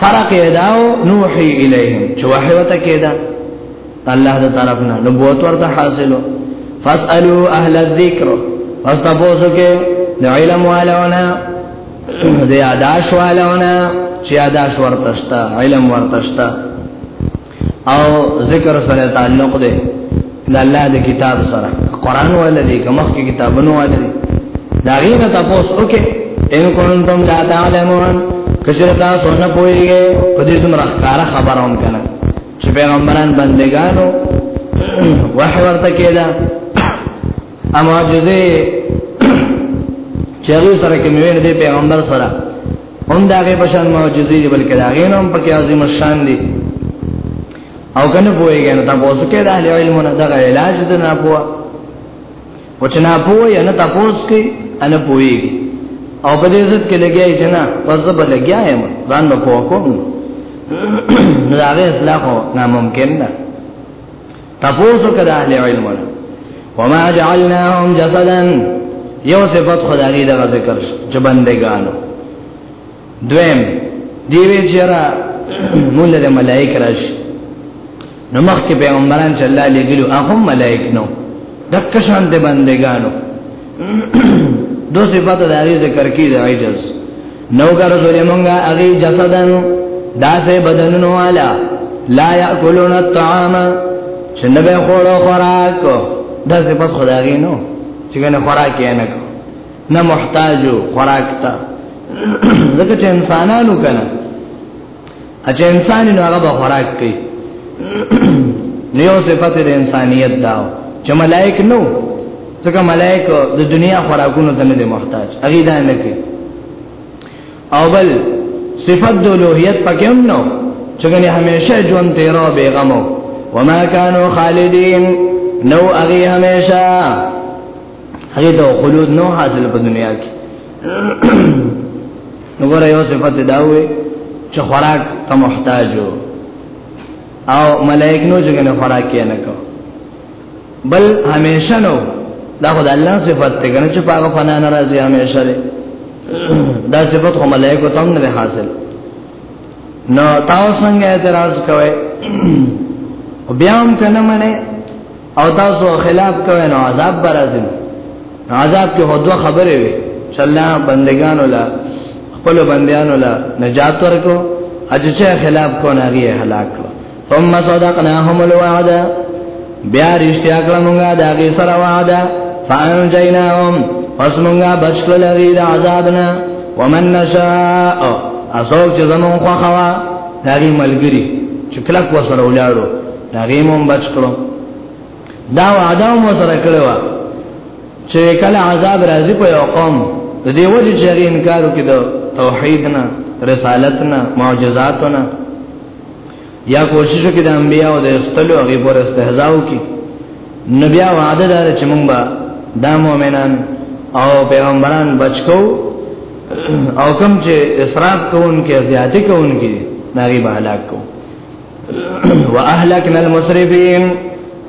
فرق اداو نوحي الیهم چې وحی وته کېدا الله د طرفنا نبوت ورته حاصلو فاسالو اهل الذکر واستبوسو کې د علم والونا د یاداش والونه چې یاداش ورتشتا علم ورتشتا او ذکر سره تعلق دی د الله د کتاب سره قران ولدي کومه کتابونه ولدي دا غینه تاسو وکي ان کنتم لا تعلمون کچره تاسو نه پوهیږئ په دې څومره ښکارا خبرون کنه چې پیغمبران بندگانو وحی ورته کېده اماجزه چری سره کې مې دې پیغمبر سره هم دا غي بشان معجزې دي بلکې دا غي نوم پکې عظیم شان دي او کنه پوهیږي نو تاسو کې د اهل علم نه دغه علاج د نه پوهه او چې نه پوهه نه تاسو کې ان پوهیږي او په دې ځت کې لګیای چې نه پس به لګیایم ځان نو پوهه کوم نو هغه اصلاح ناممکن ده تفوسو کدا اهل علم ولا وما جعلناهم جسدا یو صفت خدای دې دغه ذکر چې بندګانو دویم دیوی چیرا مونږ د ملائک راشي نو مخکې پیغمبران چې الله لګلو هغه ملائک نو دک شان دې بندګانو دو صفات د هغه ذکر کی د عجز نو ګر ظلمونګه هغه جسدن داسې بدنونو والا لا یاکلون الطعام څنګه به خورو خوراک دا صفات خدای نو چې کنه خوراک یې نه نه محتاجو خوراک ته ځکه چې انسانانو کنه اچھا انسان نو هغه به خوراک کوي نیو صفت د انسانیت دا چې ملائک نو ځکه ملائک د دنیا خوراکونو ته نه دي محتاج هغه دا نه کوي او بل صفت د لوهیت پکې هم نو چې غني همیشه ژوند تیرو بیغمو وما كانوا خالدين نو اغي همیشه هغه ته خلود نو حاصل په دنیا کې نو ګره یو صفت دا وي چې خوراک ته محتاج او ملائک نو څنګه نه خوراک کې نه کو بل همیشه نو دا خدای الله صفت ته کنه چې پاګه فنا ناراضي همیشه لري دا صفت خو ملائکه ته نه حاصل نو تاسو څنګه اعتراض کوئ بیا هم کنه منه او تاسو خلاف کوئ نو عذاب برازم عذاب کې هدو خبره وي چې الله بندگانو لا خپل بندیانو لا نجات ورکو اجچه خلاف کو نه غي هلاک کړ ثم صدقناهم الوعد بیا رښتیا کړه مونږه دا غي سره وعده فانجیناهم پس مونږه بچ کړل غي د عذابنا ومن نشاء اسوک چې زمون خو خوا دغه ملګری چې کلک وسره ولاړو دا غیم هم بچ کړو دا وعده مو سره کړو چې کله عذاب راځي په یو قوم د دې وجه چې هغه انکار وکړي د توحید نه رسالت نه معجزات نه یا کوشش وکړي د انبیا او د استلو هغه پر استهزاء وکړي نبی وعده دار چې مونږ به دا مؤمنان او پیغمبران بچو او کوم چې اسراف کوونکې زیاتې کوونکې ناری به هلاک کوو واهلكنا المسرفين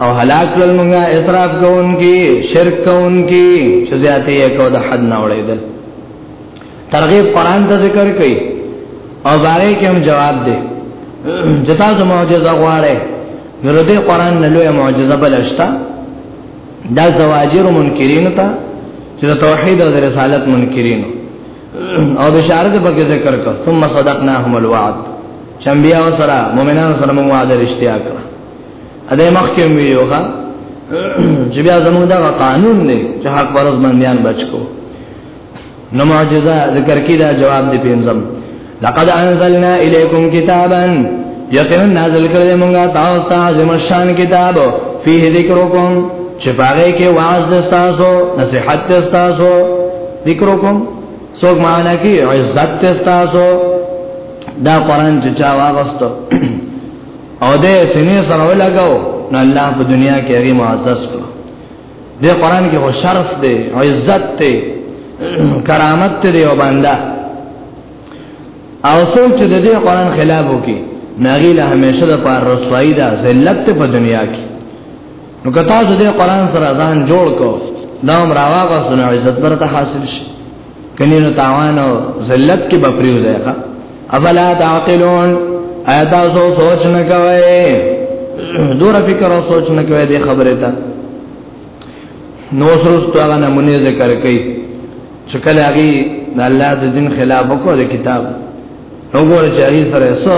او هلاك کړل موږ اسراف کوونکی شرک کوونکی چې زیاتې یې کو د حد نه وړېدل ترغیب قران ته ذکر کړي او باره کې هم جواب دی جتا ته معجزه غواړي نو د قران نه لوی معجزه بلشتا دا زواجر منکرین ته چې توحید او رسالت منکرینو او بشارت پکې ذکر کړ ثم صدقناهم الوعد چمبیا سره مؤمنانو سره موږ وعده رښتیا کړ اده مخکې ویوغه چې بیا زموږ دا قانون دی چې حق پرز باندې بچو نو معجزه ذکر کیدا جواب دی پینځم لقد انزلنا الیکم کتابا یقینا نازل کړل موږ تاسو ته عظیم شان کتاب فيه ذکرکم چې پاره کې واعظ د تاسو نصيحت د تاسو ذکرکم څوک معنا کې عزت د تاسو دا قران چې چا واغستو او دې سینې سره ولګاو نو الله په دنیا کې هغه معزز کړو د قران کې هو شرف دی عزت دی کرامت دی او بنده او څوک چې د دې قران خلاف وکي ناغي له همیشه د پاره رسوایی ده ذلت په دنیا کې نو کته چې د قران سره ځان جوړ کو دا هم راوا غوښنه عزت برته حاصل شي کني نو تاوان او ذلت کې بپریو ځای ښا افلا تعقلون ايات سو سوچ نه کوي دور فکر او سوچ نه کوي د خبره ته نو سرست هغه نمونه ذکر کوي چې کله هغه د الله د دین خلاف وکړ د کتاب نو ګور چې هغه سره سو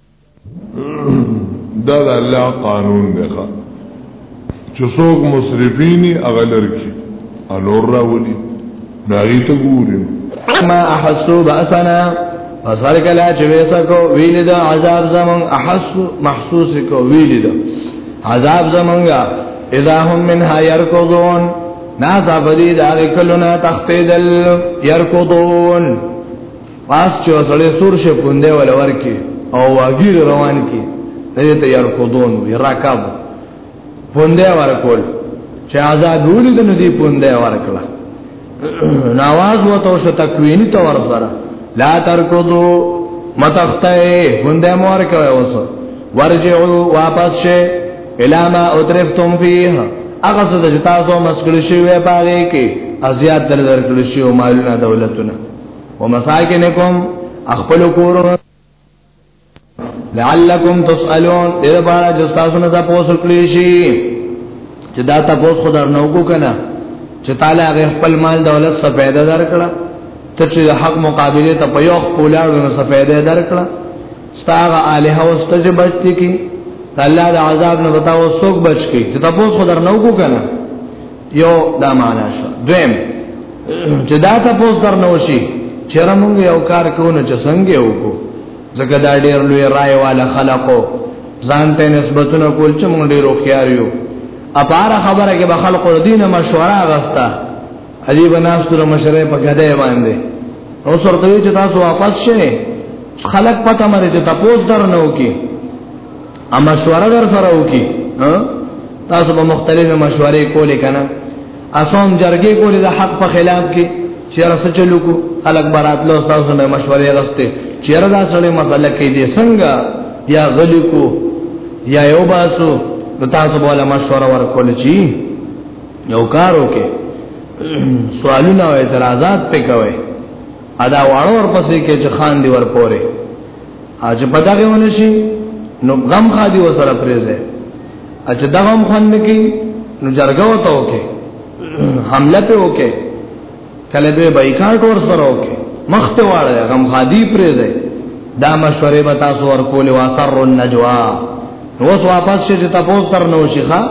دا د الله قانون دی چې څوک مصرفینی اغلر کی انور راولي ناغي ته ګوري ما احسو باسنا فسر کلا چې وسکو ویل دا عذاب زمون احس محسوس کو ویل دا عذاب زمونږه اذا هم منها يركضون ناسا بدی دا کلونه تختیدل يركضون پاس چې وسړې سور شه پوندې ول ورکی او واګیر روان کی دې ته یار کودون وی راکاب پوندې ورکول چې آزاد وړي د ندی پوندې ورکړه نواز وته شو تکوین ته ور سره لا ترکدو متخته پوندې مور کوي اوس ورجعو واپس شه الاما اترفتم فيه هغه څه چې تاسو مسکل شي وې پاره کې ازیات در درکل شي او مالونه دولتونه ومساکنکم اخپل کورو لعلکم تسالون دې لپاره چې تاسو نه تاسو کلی شي چې دا تاسو خدای نو کو کنه چې تعالی هغه خپل مال دولت څخه پیدا درکړه ته چې حق مقابله ته په یو خپل اړه څخه پیدا درکړه ستاره الہ او ستج بچتی کی الله د عذاب نه بتاو سوک بچ کی چې تاسو خدای نو کو کنه یو دا معنا شو دویم چې دا تاسو در نو شي چې رمونږ یو کار کوو نه چې څنګه وکړو ځکه دا ډیر لوی رائے والا خلقو ځان ته نسبتونه کول چې مونږ ډیر خوښیار یو اپاره خبره کې به خلق دین مشوره غستا علی بناس تر مشره په غده باندې او سره دوی چې تاسو واپس شئ خلق پته مری چې تاسو درنو کې ا مشوره در سره وکي تاسو به مختلفه مشورې کولې کنه اسوم جرګې کولې د حق په خلاف کې چیرې څه چلو کو الګ برات له تاسو نه مشورې غسته چیرې دا سره مسله کې دي څنګه یا غلی کو یا یو باسو نو تاسو بوله مشوره ورکول چی یو کار وکي سوالونه او اعتراضات پکوي ادا واړو ورپسې کې چې خان دی ورپورې اج په دغه ونه شي نو غم خادي وسره پریزه اج دغه هم خوند کی نو جرګه وته وکي حمله په وکي کله به بایکاټ ور سره وکي مخته واړه غم خادي پریزه دا مشورې به تاسو ورکول واسر النجوا نو اوس واپس شي چې تاسو تر نو شيخه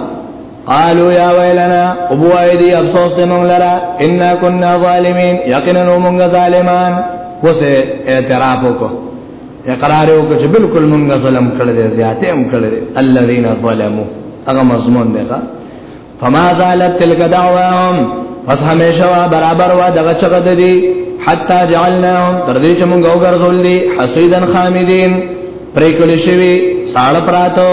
قالوا يا ويلنا ابو ايدي افسوس ته مونږ لرا ان كنا ظالمين یقینا مونږ ظالمان اوس اعتراف وکړو اقرار وکړو چې بالکل مونږ ظلم کړل دي زیاته هم کړل دي الذين ظلموا هغه مضمون دی فما زالت تلك دعواهم پس همیشه برابر وا دغه چغه دي حتا جعلناهم تر دې چې مونږ وګرځول دي حسیدن خامدین پرې کړی شوی ساړه پراتو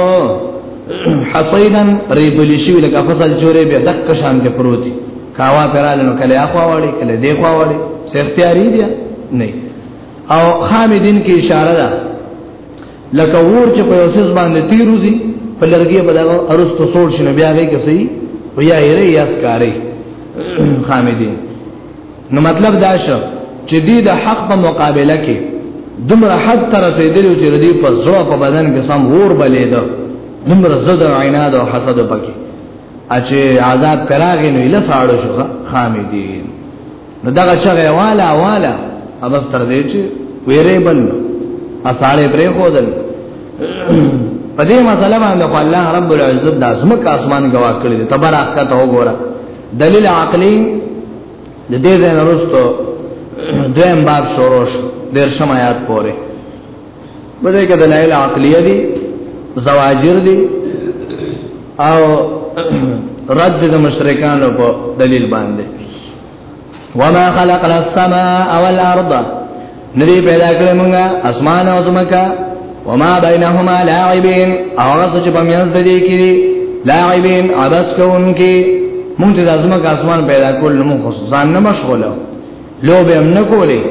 حصیدن ریبلی شوی لکه فصل چورې بیا دک شان کې پروتي کاوا پراله نو کله اخوا وړي کله دی خوا وړي څه اختیاري بیا نه او خامدین کې اشاره ده لکه ور چې په اوسس باندې تیروزی په لرګي په دغه ارستو سوړ شنو بیا وی کسي ویا یې یا سکاري خامدین نو مطلب دا شو چې دې د حق په مقابله کې دومره حد تر رسیدلو چې دې په زړه په بدن کې سم ور بلې ده دومره زړه عیناد او حسد پکې اچې عذاب کراغې نو له ساړو شو خامدین نو دا شغه والا والا ابس تر دې چې ویرې بل اساله پرې خودل په دې مسله باندې خو الله رب العزت د اسمک اسمان گواه کړی ته برا کا ته وګوره دلیل عقلی د دې ځای نه وروسته دویم باب شروع شو ډېر شم آیات پورې په دې کې دلایل عقلیه دي زواجر دي او رد د مشرکانو په دلیل باندې وما خلقنا السماء والارض ندی پیدا کړی مونږه اسمان او زمکا وما بینهما لاعبین او هغه چې په میاس د دې کې لاعبین عبس کوونکې مونږ د زمکا اسمان پیدا کول نو مونږ ځان نه مشغوله لو به هم نه کولې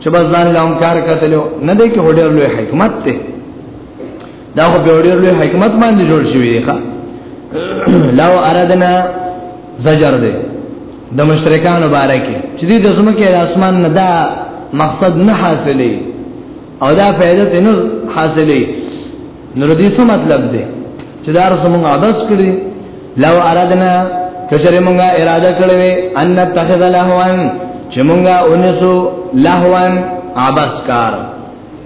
چې بس ځان له کار کتلو نه دی کې هډر لوی حکمت ته دا خو په ډېر لوی حکمت باندې جوړ شوی دی ښا لو ارادنا زجر دی د مشرکانو باره کې چې دې د زمکه د اسمان نه دا مقصد نه حاصلې او دا فائدہ ته نه حاصلې نو دې څه مطلب دی چې دا رسمون عادت کړی لو ارادنا کچره مونږه اراده کړې ان تخذ لهوان چې مونږه اونسو لهوان عباس کار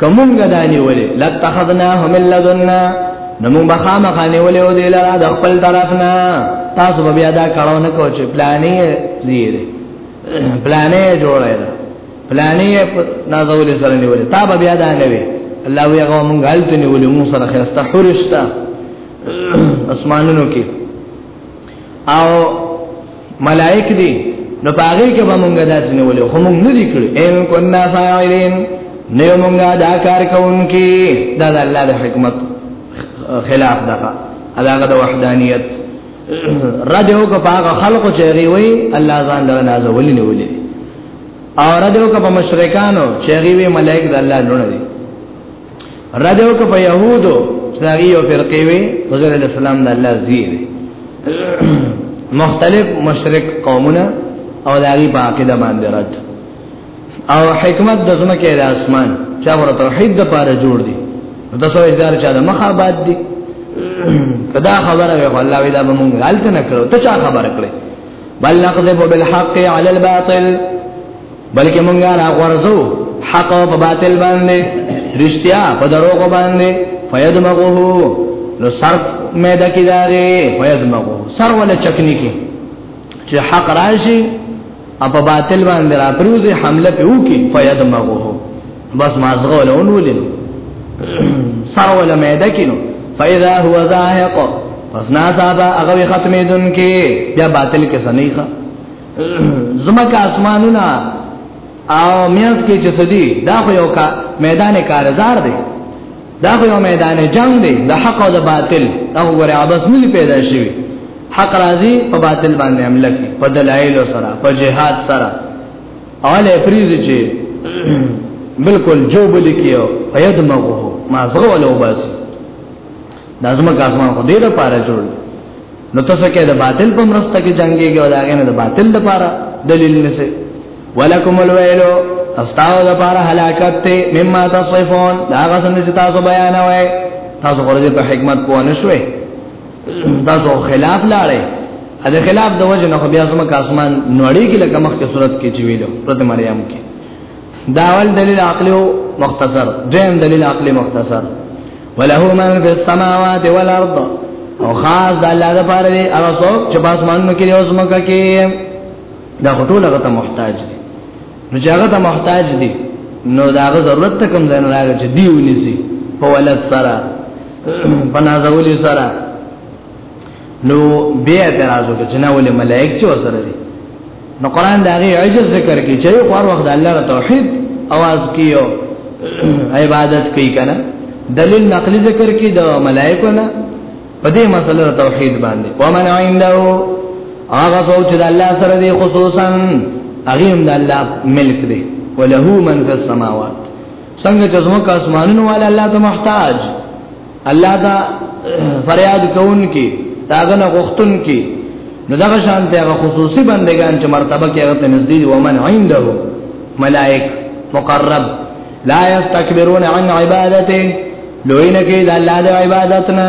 کومګه دانی ولې لتخذناه من لدنا نمون بخام خانه ولې او دې لرا د خپل طرفنا تاسو به بیا دا کارو نه کو چې پلانې زیره پلانې جوړه ده پلانې نازول سره نیولې تا به بیا دا نه وي الله وی هغه مونږ حالت نیولې مو سره خسته حرشتا اسمانونو کې او ملائک دي نو باغې کې به مونږه داسې نه ولې خو مونږ نه دي کړې ان كنا فاعلين نه مونږه دا کار کوونکی دا د الله د حکمت خلاف ده هغه د وحدانيت رجو کو پاغ خلق چهري وي الله ځان له نازو ولې نه ولې او رجو کو په مشرکانو چهري وي ملائک د الله لونه دي راځو که په يهودو څنګه یو فرقه وي حضور علی السلام د الله زیر مختلف مشرک قومونه او داغي په عقیده باندې رات او حکمت د زمکه د اسمان چا ور توحید د پاره جوړ دي د سوې ځار چا د مخه باد دي کدا خبره وي الله وی دا به مونږ غلط نه کړو ته چا خبره کړې بل نقذف بالحق على الباطل بلکې مونږه را غورځو حق په باطل باندې رښتیا په دروغ باندې فیدمغه نو سر مې د کیداري فیدمغه سر ولا چکنی کې چې حق راشي په باطل باندې را پروزي حمله په وکي فیدمغه بس مازغه ولا ونولین سر ولا مې د کینو فاذا هو ذاهق پس نا صاحب هغه ختمې دن کې بیا باطل کې سنېخه زمکه اسمانونه او میاس کې چې سدي دا خو یو کا میدان کارزار دی دا خو یو میدان جنگ دی د حق او د باطل دا وګوره عباس ملي پیدا شي حق راضي په باطل باندې عمل کوي په دلایل سره په جهاد سره اول پریز چې بالکل جو بل کیو ايدمغه ما زغه ولو بس لازم کاسمان خو دې د پاره جوړ نو تاسو کې د باطل په مرسته کې جنگي او دا غنه د باطل د پاره دلیل نشي ولکم الویل استاو د پاره هلاکت ته مما تصفون دا غسن چې تاسو بیان وای تاسو ورته په حکمت پوه نشوي تاسو خلاف لاړې اده خلاف د وجه نه خو بیا زموږ اسمان نوړی کې لکه مخکې صورت کې چې ویلو پرته مریم کې داول دلیل عقلی مختصر دیم دلیل عقلی مختصر وله من فی السماوات والارض او خاص د الله د پاره دی هغه څوک چې باس مانو کې اوس مکه کې دا ټول هغه ته محتاج دی نو چې هغه ته محتاج دی نو دا هغه ضرورت ته کوم ځای نه راغی چې دیونی سي په ولادت سره پنازولی سره نو بیا اعتراض وکړ چې نه ولې ملائک چې وسره دي نو قران دا غي عجز ذکر کوي چې خو هر وخت د الله توحید आवाज کیو عبادت کوي کنه دلیل نقلی ذکر کی د ملائکو نه په دې مسله توحید باندې ومن عنده هغه څوک چې د الله سره دی خصوصا هغه هم د الله ملک دی وله من فی السماوات څنګه چې زموږ اسمانونو والا الله ته محتاج الله دا فریاد کون کی داغه نه غختن کی نو دغه شان ته هغه خصوصي بندگان چې مرتبه کې هغه ته نږدې او من عنده ملائک مقرب لا یستكبرون عن عبادته لوینه کې د الله د عبادتنا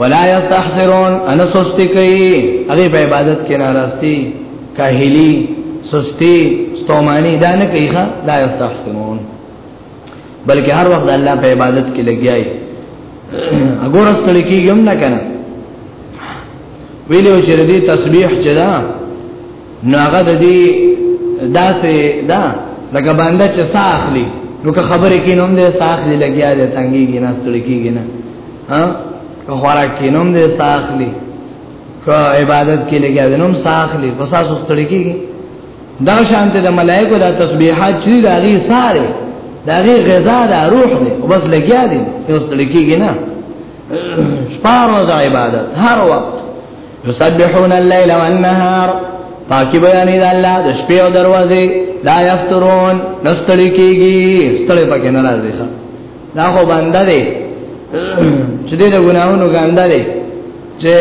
ولا یستحسرون ان سستی کوي هغه په عبادت کې ناراستی کاهلی سستی ستومانی دانه کوي ښا لا یستحسرون بلکې هر وخت الله په عبادت کې لګیای اګور استل کېږي هم نه کنه ویلو چې دې تسبیح چې دا نو هغه د دې داسې دا لکه باندې چې ساخلی نو که خبرې کې نوم دې ساخلی لګیا دې تنګيږي نه ستړي کېږي نه ها که خوراک کې نوم دې ساخلی که عبادت کې لګیا دې نوم ساخلی پس تاسو ستړي کېږي دا شانت د ملائکو دا تسبیحات چې دا غي ساره دا غي غذا دا روح دی او بس لګیا دي یو ستلکیږي نه سپارو دا عبادت هر وخت یسبحون الليل والنهار پاکی بیانی دا اللہ دا شپی و دروازی لا یفترون نستلی کیگی ستلی پاکی نراز دیخوا دا خو بنده دی چې دې د ګناهونو ګنده دی چې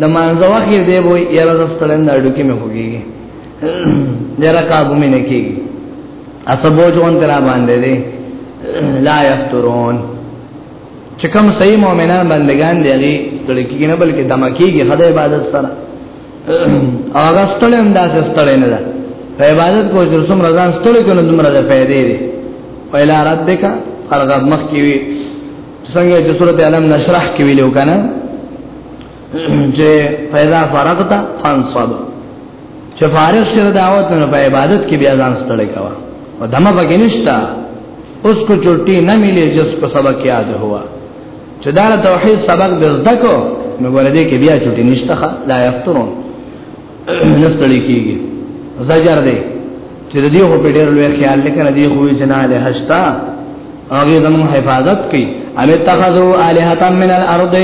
د مانځه وخت دی وای یاره زستلند اډو کې مې خوږیږي ډیر کابو مې نه کیږي اسبو جون ترا باندې دي لا یفترون چې کوم صحیح مؤمنان بندگان دي هغه ستړي کیږي نه بلکې دمکیږي خدای عبادت سره هغه ستړي هم داسې ستړي نه ده په عبادت کو چې څومره ځان ستړي کنه دومره ده پیدا دي ویلا ربک فرغب مخ کی څنګه چې سورته علم نشرح کې ویلو کنه چې پیدا فرغتا فانصب چې فارغ شر دعوت نه په عبادت کې بیا ځان ستړی کوا او دمه پکې نشتا اوس کو چټي نه ملي جس کو سبق یاد هوا چې دا توحید سبق د زده کو نو ورته کې بیا چټي نشته لا یفترون نستړي کیږي زجر دی چې د دې خو په ډېر لوی خیال لکه د دې خو جناله هشتا هغه زموږ حفاظت کوي ام اتخذو الہتا من الارض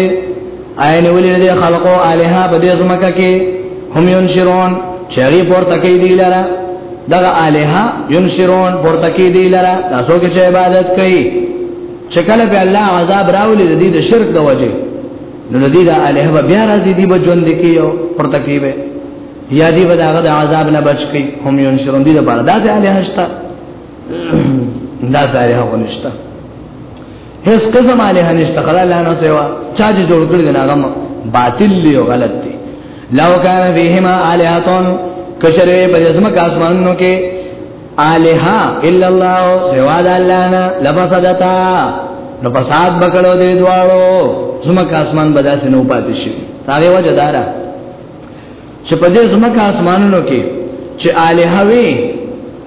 عین ولې دې خلقو الہا په دې زمکه کې هم ينشرون چې هغه پورته کوي دی لاره دغه الہا ينشرون پورته کوي دی لاره تاسو کې عبادت کوي چې کله په الله عذاب راولي د دې د شرک د وجه نو ندی دا الہ به بیا راځي دی به ژوند کې یو پرته کې به یا دی به دا غد عذاب نه بچ کی هم یو شرم دی لپاره دا ته الہ شتا دا ساره هغه نشتا هیڅ قسم الہ نشتا خدای الله نو سیوا چا چې جوړ کړی نه غم باطل دی او غلط دی لو کان فیهما الہتون کشره په جسم کا اسمانو کې الها الا الله سوا د الله نه لفسدتا نو فساد بکړو دې دواړو زمکه اسمان بداسې نو پاتې شي هغه وجه دارا چې په دې زمکه اسمانونو کې چې الها وي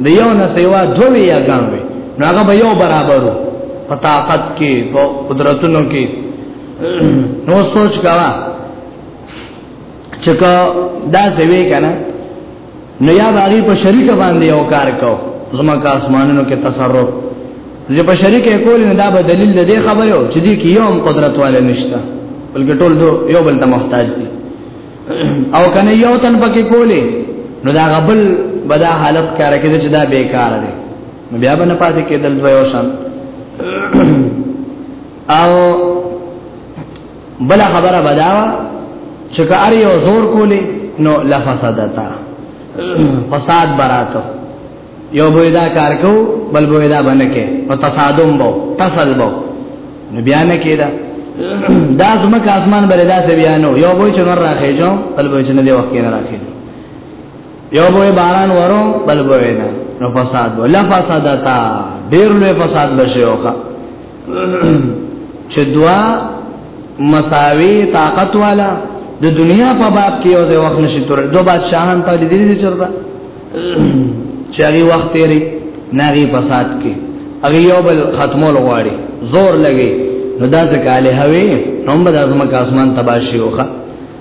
د یو نه سیوا دوه یا غانوي نو هغه به یو برابرو په طاقت کې په قدرتونو کې نو سوچ کاوه چې کا دا سوي کنه نو یا باغی په شریک باندې یو کار کو زما کا اسمانونو کې تصرف چې په شریک کول نه دا به دلیل د دې خبرو چې دې کې یو قدرت والے نشته بلکې ټول دو یو بل ته محتاج دي او کنه یو تن پکې کولې نو دا غبل بدا حالت کار کې چې دا بیکار دی نو بیا به نه پاتې کېدل دوی وشان او بل خبره بداوا چې کار یو زور کولې نو لفسادتا فساد براتو یو بویدا کار کو بل بویدا بنکه او تصادم بو تصل بو نو بیا نه کیدا دا زمکه اسمان بر دا سه بیا نو یو بوی چې نور راخې جو بل بوی چې نه دی وخت کې نه راخې یو بوی باران ورو بل بوی نه نو فساد بو لفسادتا ډیر لوی فساد بشي اوخه چې دوا مساوي طاقت والا د دنیا په باب کې یو ځای وخت نشي تر دوه بادشاہان ته لیدل دي چرته چې هغه وخت یې ناغي فساد کې هغه یو بل ختمول غواړي زور لګي نو دا ځکه له هوی نوم به د ازمکه اسمان تباشي وخه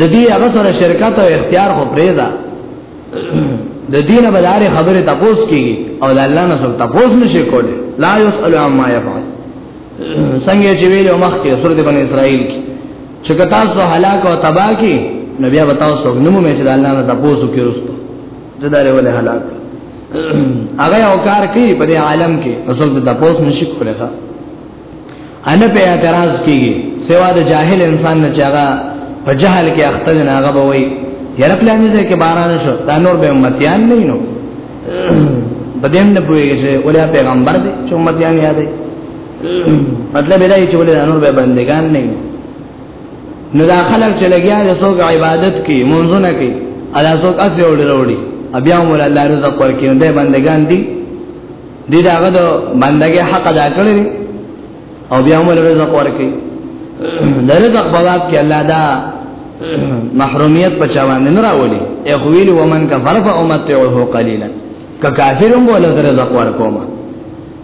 د دې هغه سره شرکت او اختیار خو پرې ده د دینه بدار خبره تپوس کیږي او د الله نه سره تپوس نشي کولی لا یسأل عما یفعل څنګه چې ویل او مخکې سورته بنی اسرائیل کې چې کتا سو هلاک او تباہ کی نبی بتاو سو نمو مې چې د الله نه تپوس کوي رسته زدارې ولې هلاک هغه او کار کوي په عالم کې رسول ته تپوس نشي کولی ښا ان په اعتراض کیږي سوا د جاهل انسان نه چاغه په جهل کې اخته نه هغه به وي یره پلانې دې کې باران شو دا نور به امتیان نه نو بدیم نه پوهیږي چې ولیا پیغمبر دې چې امتیان یادې مطلب دا چې ولیا نور به بندگان نه نو دا خلک چې لګیا دي څوک عبادت کوي منځونه کوي ادا څوک اسې وړي وروړي بیا مولا الله رزق ورکړي نو بندگان دي دې داغه د بندګي حق ادا کړی او بیا هم رزق ورکړي د رزق په باب کې الله دا محرومیت په چا باندې نه راولي اي خویل ومن کا فرف امتعه قليلا ک کافرون بوله رزق ورکوم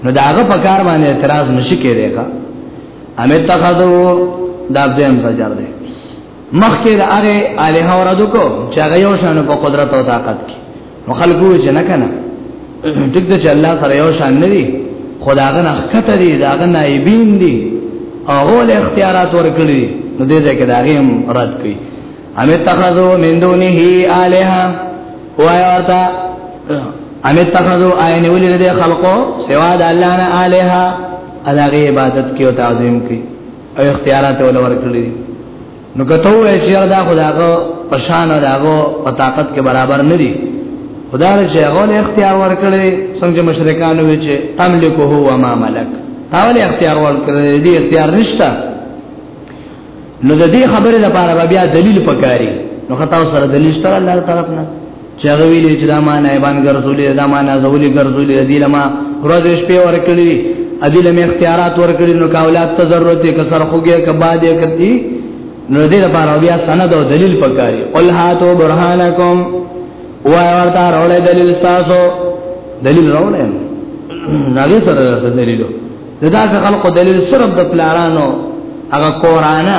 نو داغه په کار باندې اعتراض نشي کېدای ښا امیت تخذو دا دیم سجر دی مخکې د هغه الہ اوردو کو چې هغه یو شان په قدرت او طاقت کې نو خلکو چې نه کنه ټیک ده چې الله سره یو شان نه دي خداغه نه خطه دي داغه نائبین دي هغه له اختیارات ورکړي نو دې ځکه دا غیم رد کړي امه تخذو من دونه الها وای ورته امه تخذو عین ولید دې خلقو سوا د الله نه الها اداغه عبادت کې او تعظیم کې او اختیارات ول ورکړي نو کته وې چې دا خداغه پشان داغه په طاقت کې برابر نه دي خدای له چې هغه اختیار ورکړي څنګه مشرکان وې چې تملکه هو ما ملک تاول اختیار ورکړي دې اختیار نشته نو د دې خبرې لپاره بیا دلیل پکاري نو خطا سره دلیل شته الله طرف نه چې هغه ویلي چې دا ما نایبان ګرځولي دا ما نازولي ګرځولي د دې لما ورځ شپې ورکړي ادي لمه اختیارات ورکړي نو کاولات ته ضرورت کې سر خوګه کبا دې کړي نو دې لپاره بیا سند او دلیل پکاري قل هاتو برهانکم وای ورته راولې دلیل تاسو دلیل راولې ناګه سره سره دلیلو دا څه خلکو دلیل صرف د پلارانو هغه قرانه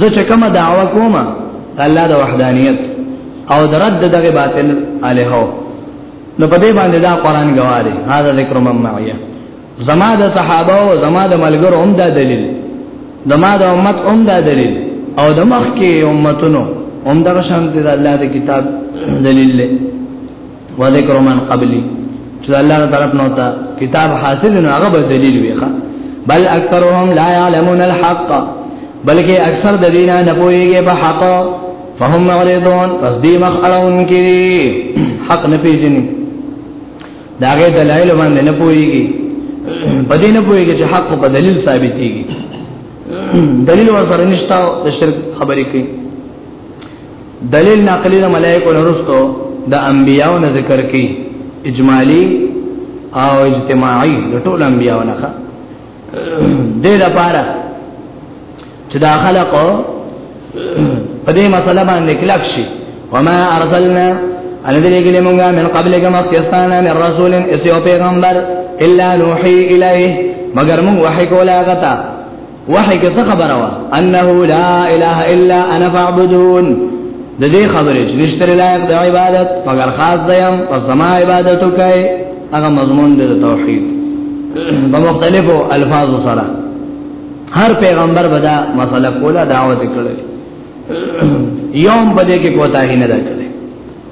زه چې کوم دعوا کوم الله د وحدانیت او د رد دغه باطل الہ نو په دې باندې دا قران گواهه هاذا ذکر من معیه زما د صحابه او زما د ملګرو هم دا دلیل زما د امت هم دا دلیل او د مخ کې امتونو هم دا شانته د الله د کتاب دلیل له و ذکر من قبلی چې الله طرف نو ته کتاب حاصل نو هغه به دلیل ویخه بل اکثرهم لا يعلمون الحق بلکې اکثر د دینه نه پوهیږي په حق فهم معرضون پس دی مخ اړون کې حق نه پیژني داغه دلایل باندې نه پوهیږي په دې نه پوهیږي چې حق په دلیل ثابتېږي دلیل ورسره نشته د شرک خبرې کوي دلیل نقلی د ملائکو نرستو د انبیاو نه ذکر کی اجمالی او اجتماعی د ټول انبیاو نه د لپاره چې دا خلق په دې مسله باندې کلک شي وما ارسلنا ان دې کې موږ من قبل کما استثنا من رسول اسيو پیغمبر الا نوحي اليه مگر موږ وحي کولا غتا وحی کې څه خبره وا انه لا اله الا انا فاعبدون د دې خبرې چې نشته لایق د عبادت مگر خاص دیم او سما عبادت کوي هغه مضمون د توحید په مختلفو الفاظو سره هر پیغمبر بدا مسله کوله دعوت کړي یوم بده کې کوتاهی نه ده کړې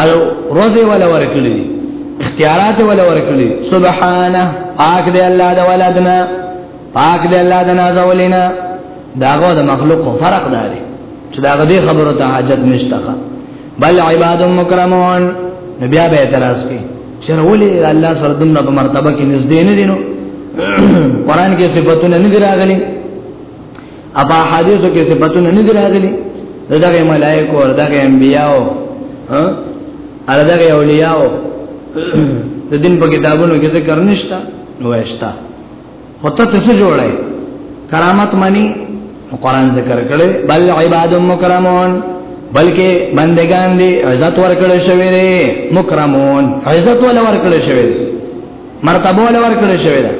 او روزه ولا ورکړي اختیارات ولا ورکړي سبحانه پاک دی الله د ولادنا پاک دی الله د نازولینا داغه د مخلوق فرق دی چې داغه دې خبرو ته حاجت نشته بل عباد مکرمون نبي به اعتراض کوي چې ولې الله سره دمنه په مرتبه کې نږدې نه دینو قران کې صفاتونه نه دراغلي ابا حدیثو کې صفاتونه نه دي راغلي دغه ملائکه او دغه انبیاو ها اره دغه اولیاءو د دین په کتابونو کې ذکر نشتا نوښتا هوته څه څه جوړای کرامت معنی قرآن ذکر کړي بل عباد مکرمون بلکې بندگان دي عزت ورکړل شوی دی مکرمون عزت ول ورکړل شوی دی مرتبه ول ورکړل شوی دی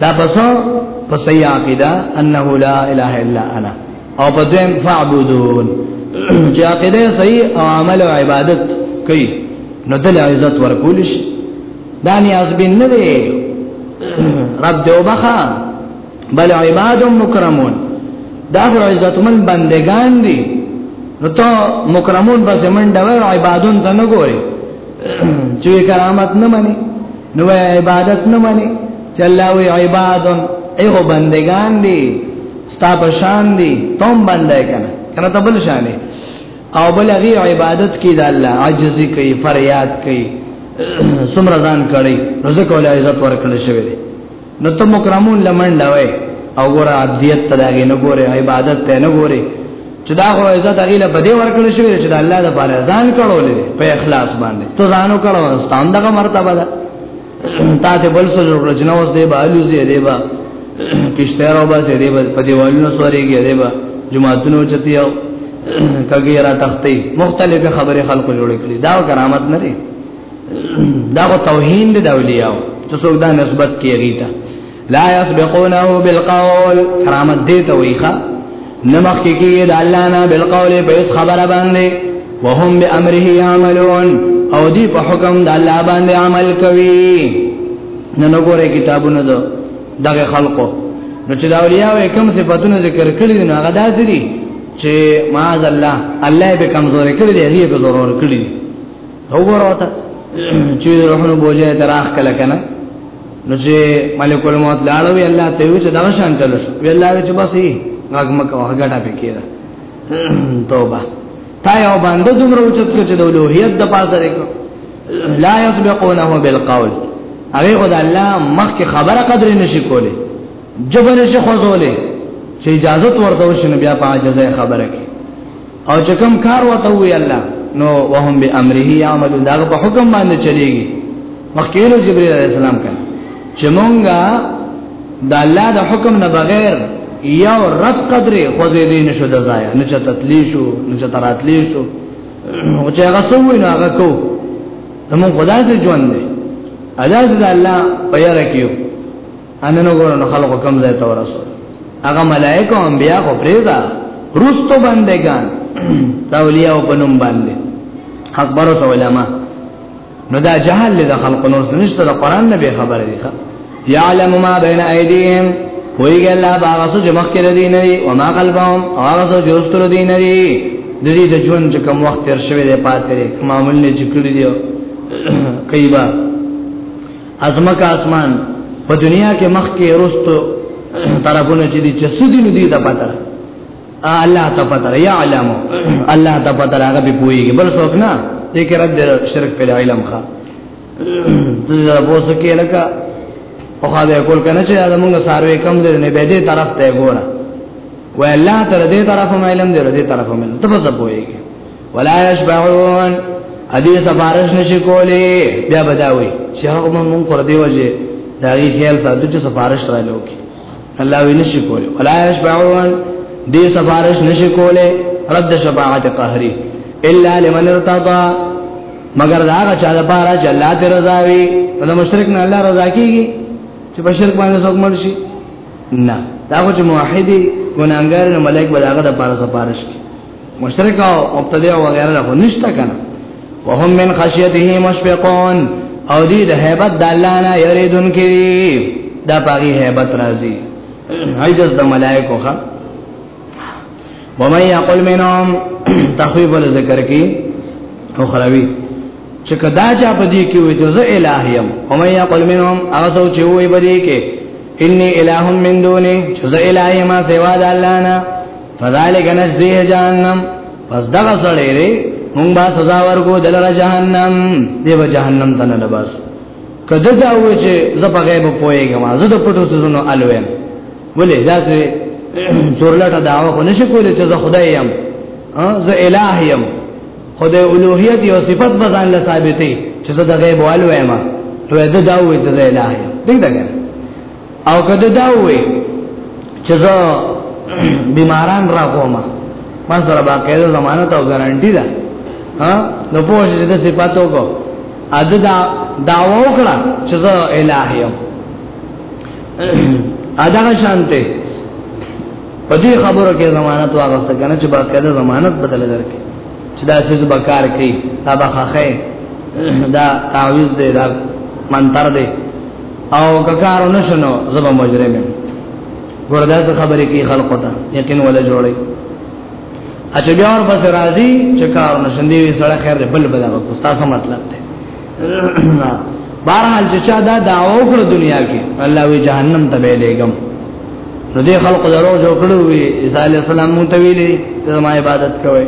دا پسو پس یا عقیده انه لا اله الا انا او په دیم فعبدون چې عقیده صحیح او عمل او عبادت کوي نو دل عزت ورکول شي دا نیاز بن نه دی رب دې وبخا بل عباد مکرمون دا عزت من بندگان دي نو ته مکرمون بس من دا عبادون ته نه ګوري چې کرامت نه مني نو عبادت نه مني چې الله وی عبادن ایغو بندگان دي ستا په شان دي تم بندای کنه کنه ته بل شان او بل غي عبادت کی د الله عاجزي کوي فریاد کوي سمرزان کوي رزق ول عزت ورکړل شوی دی نو ته مکرمون لمنډه وای او ګور عبدیت ته داګه نه ګوره عبادت ته نه ګوره چې دا خو عزت هغه له بده ورکړل شوی چې د الله د بار ځان کړولې په اخلاص باندې ته ځانو کړو ستان دغه مرتبه ده تا ته بل څه جوړ چې نو اوس دې بالو زی دې با کشته راو با زی دې با په دیوالونو سوريږي دې با جمعهتونو چتیو کګی را تختی مختلفه خبره خلکو جوړ کړي دا کرامت نه لري دا توهین دی د اولیاء ته څوک دا نسبت کیږي تا لا یسبقونه بالقول کرامت دی ته ویخه نمخ کې کې د الله نه بالقول په خبره باندې وهم بامره يعملون او دی په حکم د الله باندې عمل کوي نن وګوره کتابونه دو دغه خلقو نو چې دا اولیاء کوم صفاتونه ذکر کړی نو هغه داسې دي چې معاذ الله الله به کمزور کړی دی هغه به ضرور کړی دی وګوره ته چې روحونه بوجه ته راخ کله کنه نو چې ملک الموت لاړو وی الله ته وی چې دا شان چلو شو وی الله چې بس یې غږ مکه هغه پکې ده توبه تا یو باندې دومره اوچت کو چې د لوهیت د پاسه ریکو لا یسبقونه بالقول هغه خدای الله مخ کې خبره قدر نشي کوله جبر شي خوځولې چې اجازه ورته وشنه بیا په اجازه خبره کې او چې کوم کار وته وی الله نو وهم به امره يعملون دا په حکم باندې چلیږي مخکینو جبرئیل علیہ السلام کړه چې مونږه د الله د حکم نه بغیر یو رب قدر خوځې دې نشو د ځای نه چې تتلی شو نه چې تراتلی شو او چې هغه سوې نه هغه کو زمون خدای دې ژوند دې اجازه الله پیدا کیو امنه ګور نو خلق کم ځای ته ورسو هغه ملائکه او انبیا خو پریزا روستو بندگان اولیاء په نوم باندې اکبر او علماء نو دا جهل له خلق نور نشته د قران نه به خبر دي یعلم ما بین ایدیهم ویګ الله باغ سو جمع کړی دی نه او ما قلبهم هغه سو جوستر دی نه دی د دې د ژوند چې کوم وخت تر شوی دی پاتې معمول نه جکړی دی کایبا ازمکه اسمان په دنیا کې مخ کې رستو طرفونه چې دي چې سدي نو دي دا پته الله ته پته یا علم الله ته پته هغه به پويږي بل څوک نه دې کې رد شرک په علم ښه ته دا بوسه کې لکه په خاله کول کنه چې دا موږ ساروي کم دې نه به دې طرف ته ګوره وای الله تر دې طرف مې علم دې دې طرف مې ته پته پويږي ولا يشبعون ادي سفارش نشي کولی بیا بداوي چې هغه مونږ پر دی وجه دا یې خیال ساتو چې سفارش را لوکي الله وی نشي کولی ولا يشبعون دي سفارش نشي کولی رد شفاعت قهري الا لمن ارتضى مگر دا هغه چا لپاره چې الله ته رضا وي دا مشرک نه الله رضا کیږي چې بشر باندې څوک مرشي نه دا خو چې موحدي ګناګار نه ملائک به داغه د پاره سفارش کوي مشرک او مبتدع او غیره له نشته کنه وهم من خشیته مشفقون او دې د hebat د الله نه یریدون کې دا پاګي hebat راځي عجز د ملائکه ښا ومن یقل منهم تخویف ول ذکر کی او خلاوی چې کدا چا په دې کې وي ته زه الہیم ومن یقل منهم هغه څو چې وي په دې کې انی الہ من دونه چې زه الہیم سوا د الله نه فذالک نجزیه جهنم پس دغه سړی ری مونږ با سزا ورکو دلته جهنم دیو جهنم ته نه لباس کده دا و چې زه په غیب پوهیږم زه د پټو سونو الویم ولې دا چې چورلټه داوا کو نشي کولای چې زه خدای یم زه الہ یم خدای اولوہیت یو صفت بزان له ثابتې چې زه د غیب والویم ته دا و چې زه الہ یم دې دا او کده دا وې چې زه بیماران را کوم ما سره باقاعده ضمانت او ګارانټي ده ها نو په دې د صفاتو کو اده دا داوا وکړه چې زه الہ یم ادا شانته په دې خبرو کې ضمانت واغسته کنه چې باقاعده ضمانت بدل درکې چې دا څه بکار کوي دا بخخه دا تعویز دی دا منتر دی او ککار نه شنو زبا مجرم ګوردا څه خبرې کې خلق ته یقین ولا جوړي اچ بیا ور پس راځي چې کار نه شندې سره خیر بل بل هغه کو تاسو مطلب ته بهرحال چې چا دا داو کړ دنیا کې الله وی جهنم ته به لګم نو دې خلق درو جو کړو وی عیسی علی السلام مونته ویلي ته ما عبادت کوي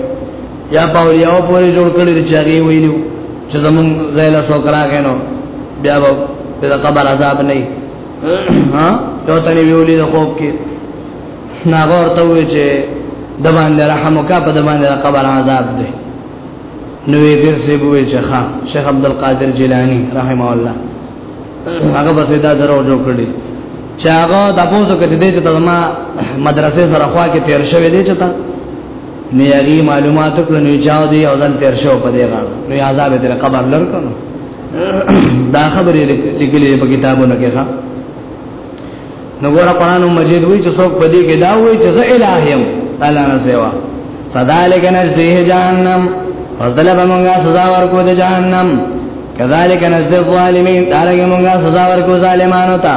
یا پاولیاو پورې جوړ کړی چې هغه ویلو چې زمون زایلا سو کرا غنو بیا به په قبر عذاب نه ها یو تنه ویولې د خوب کې نا ورته وی چې د باندې رحم وکا په د باندې قبر عذاب دی نو یې پیر سی بوې چې ها شیخ عبد القادر جیلانی رحم الله هغه به دا درو جوړ کړی چې هغه د پوزو کې دې چې ته ما مدرسې سره خوا کې تیر شوې دې چې ته نو یغي معلومات کړو نو چاو دی او ځل تیر شو په دې غاړه نو عذاب تر قبر لر کړو دا خبرې لیکلې په کتابونو کې ښا نو ګور قرآن مجید وی چې څوک په دې کې دا وی چې زه الہیم تعالی نه سیوا فذالک نجزیه جهنم فضل بمونگا سزا ورکو دے جہنم کذالک نجد الظالمین دارنگی مونگا سزا ورکو ظالمانو تا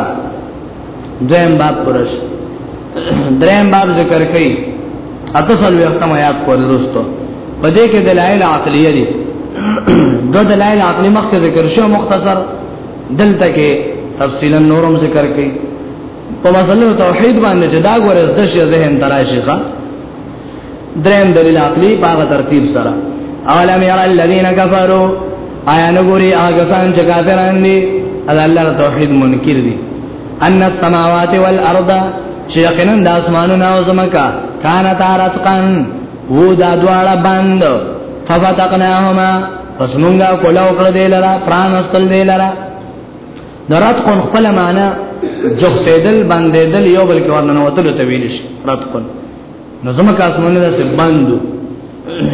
دویم باب پرش دریم باب ذکر کړي اتسل وختم آیات پر درستو پدې کې دلایل عقلیه دي دو دلایل عقلی مخکې ذکر شو مختصر دلته کې تفصیلا نورم ذکر کړي په مسله توحید باندې چې دا ګورز د شه ذهن تراشي ښا دریم دلیل عقلی باغ ترتیب سره اولم ير الذين كفروا آیا نګوري هغه سان چې کافران دي الله توحید منکر دي ان السماوات والارض چې یقینا د اسمانونو او زمکا کان تارتقن وو دا دواړه بند ففتقناهما پس مونږه کولاو کړ دې لرا پران استل دې لرا درات کون خپل معنا جوختیدل باندې دل یو بل کې ورننه وتل ته ویل شي رات کون نو زمکه اسمانونه د سبندو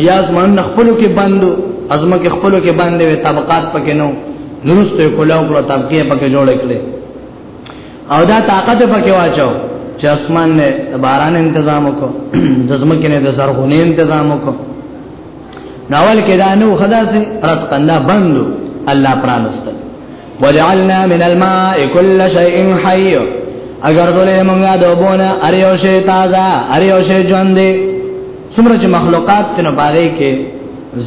یا اسمان خپل کې بندو ازمه کې خپل کې باندې وي طبقات پکې نو نورسته کولا او کړه طبقه پکې جوړ کړي او دا طاقت پکې واچو چې اسمان نه باران تنظیم وکړو د زمکه نه د زرغونې تنظیم وکړو ناول کې دا نو خدا سي رات کنده بندو الله پرانستل وجعلنا من الماء كل شيء حي اگر دولې مونږه دوبونه اریو شی تازه اریو شی ژوند دي څومره چې مخلوقات تنه باغې کې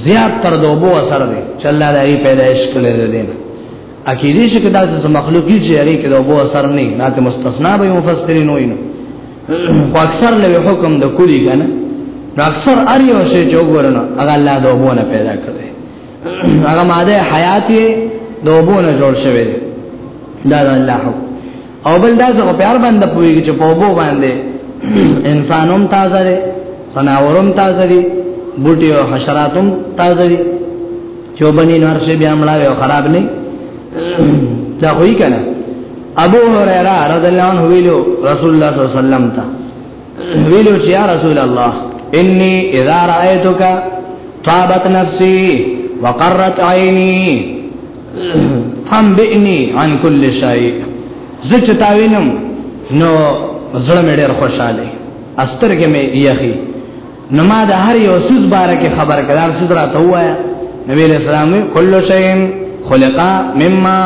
زیات تر دوبو اثر دي چې الله دې پیدائش کړل دي اکیدی شي کدا چې مخلوقي چې هغه کې دوبو اثر نه ناته مستثنا به مفسرین وینو خو اکثر له حکم د کلی کنه نو اکثر اریو شی جوړنه هغه الله دوبونه پیدا کړی هغه ماده حیات یې دوبونه جوړ شوی دی دا د الله حکم او بل دا څه په اړه باندې پوېږي چې په وبو باندې انسانوم تازه دی سناورم تازه دی بوټي او حشراتم تازه دی چې وبني نور شي بیا مړاوي او خراب نه دا وی کنه ابو هريره رضی الله عنه ویلو رسول الله صلی الله علیه وسلم ته ویلو چې یا رسول الله انی اذا رایتک طابت نفسی وقرت عینی تنبئنی عن كل شیء زه چې تا وینم نو زړه مې ډېر خوشاله استرګې مې یخي نو ما د هر یو سوز باره کې خبر کړه سوز راته وایا نبی علیہ السلام کل شین خلقا مما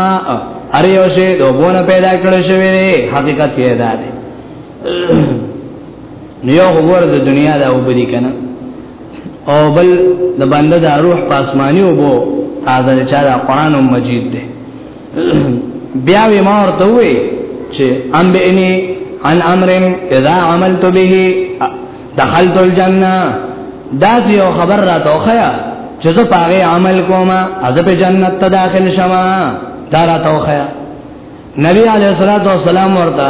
هر یو شی دوبونه پیدا کړی شوی حقیقت یې ده نیو غور د دنیا دا وبدي کنه او بل د باندې د روح پاسمانی وبو تازه چې دا قران مجید دی بیا وی ما ورته وی چې ام بینی عن امر اذا عملت به دخلت الجنه دا یو خبر را توخیا چې زه پاره عمل کوم از په جنت ته داخل شمه دا را توخیا نبی علیہ الصلوۃ والسلام ورته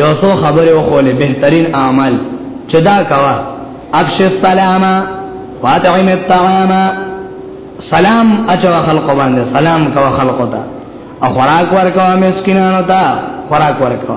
یو څو خبره وکولې بهترین اعمال چې دا کوا افش السلام واطعم الطعام سلام اچو خلق باندې سلام کوا خلق ته او خوراک ورکوا مسکینانو ته خوراک ورکوا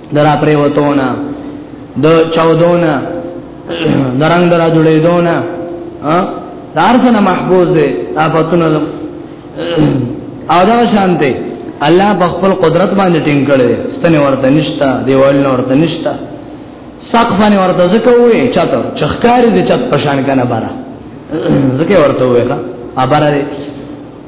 درا پریوتونه د چودونه درنګ درا جوړېدونه ها دارسنه محفوظ دي آفاتونه او دا شانته الله په خپل قدرت باندې ټینګ کړي ستنه ورته نشتا دیوال نه ورته نشتا سقف نه ورته ځکه وې چاته چخکاری دي چت پشان کنه بارا ځکه ورته وې ښا ابره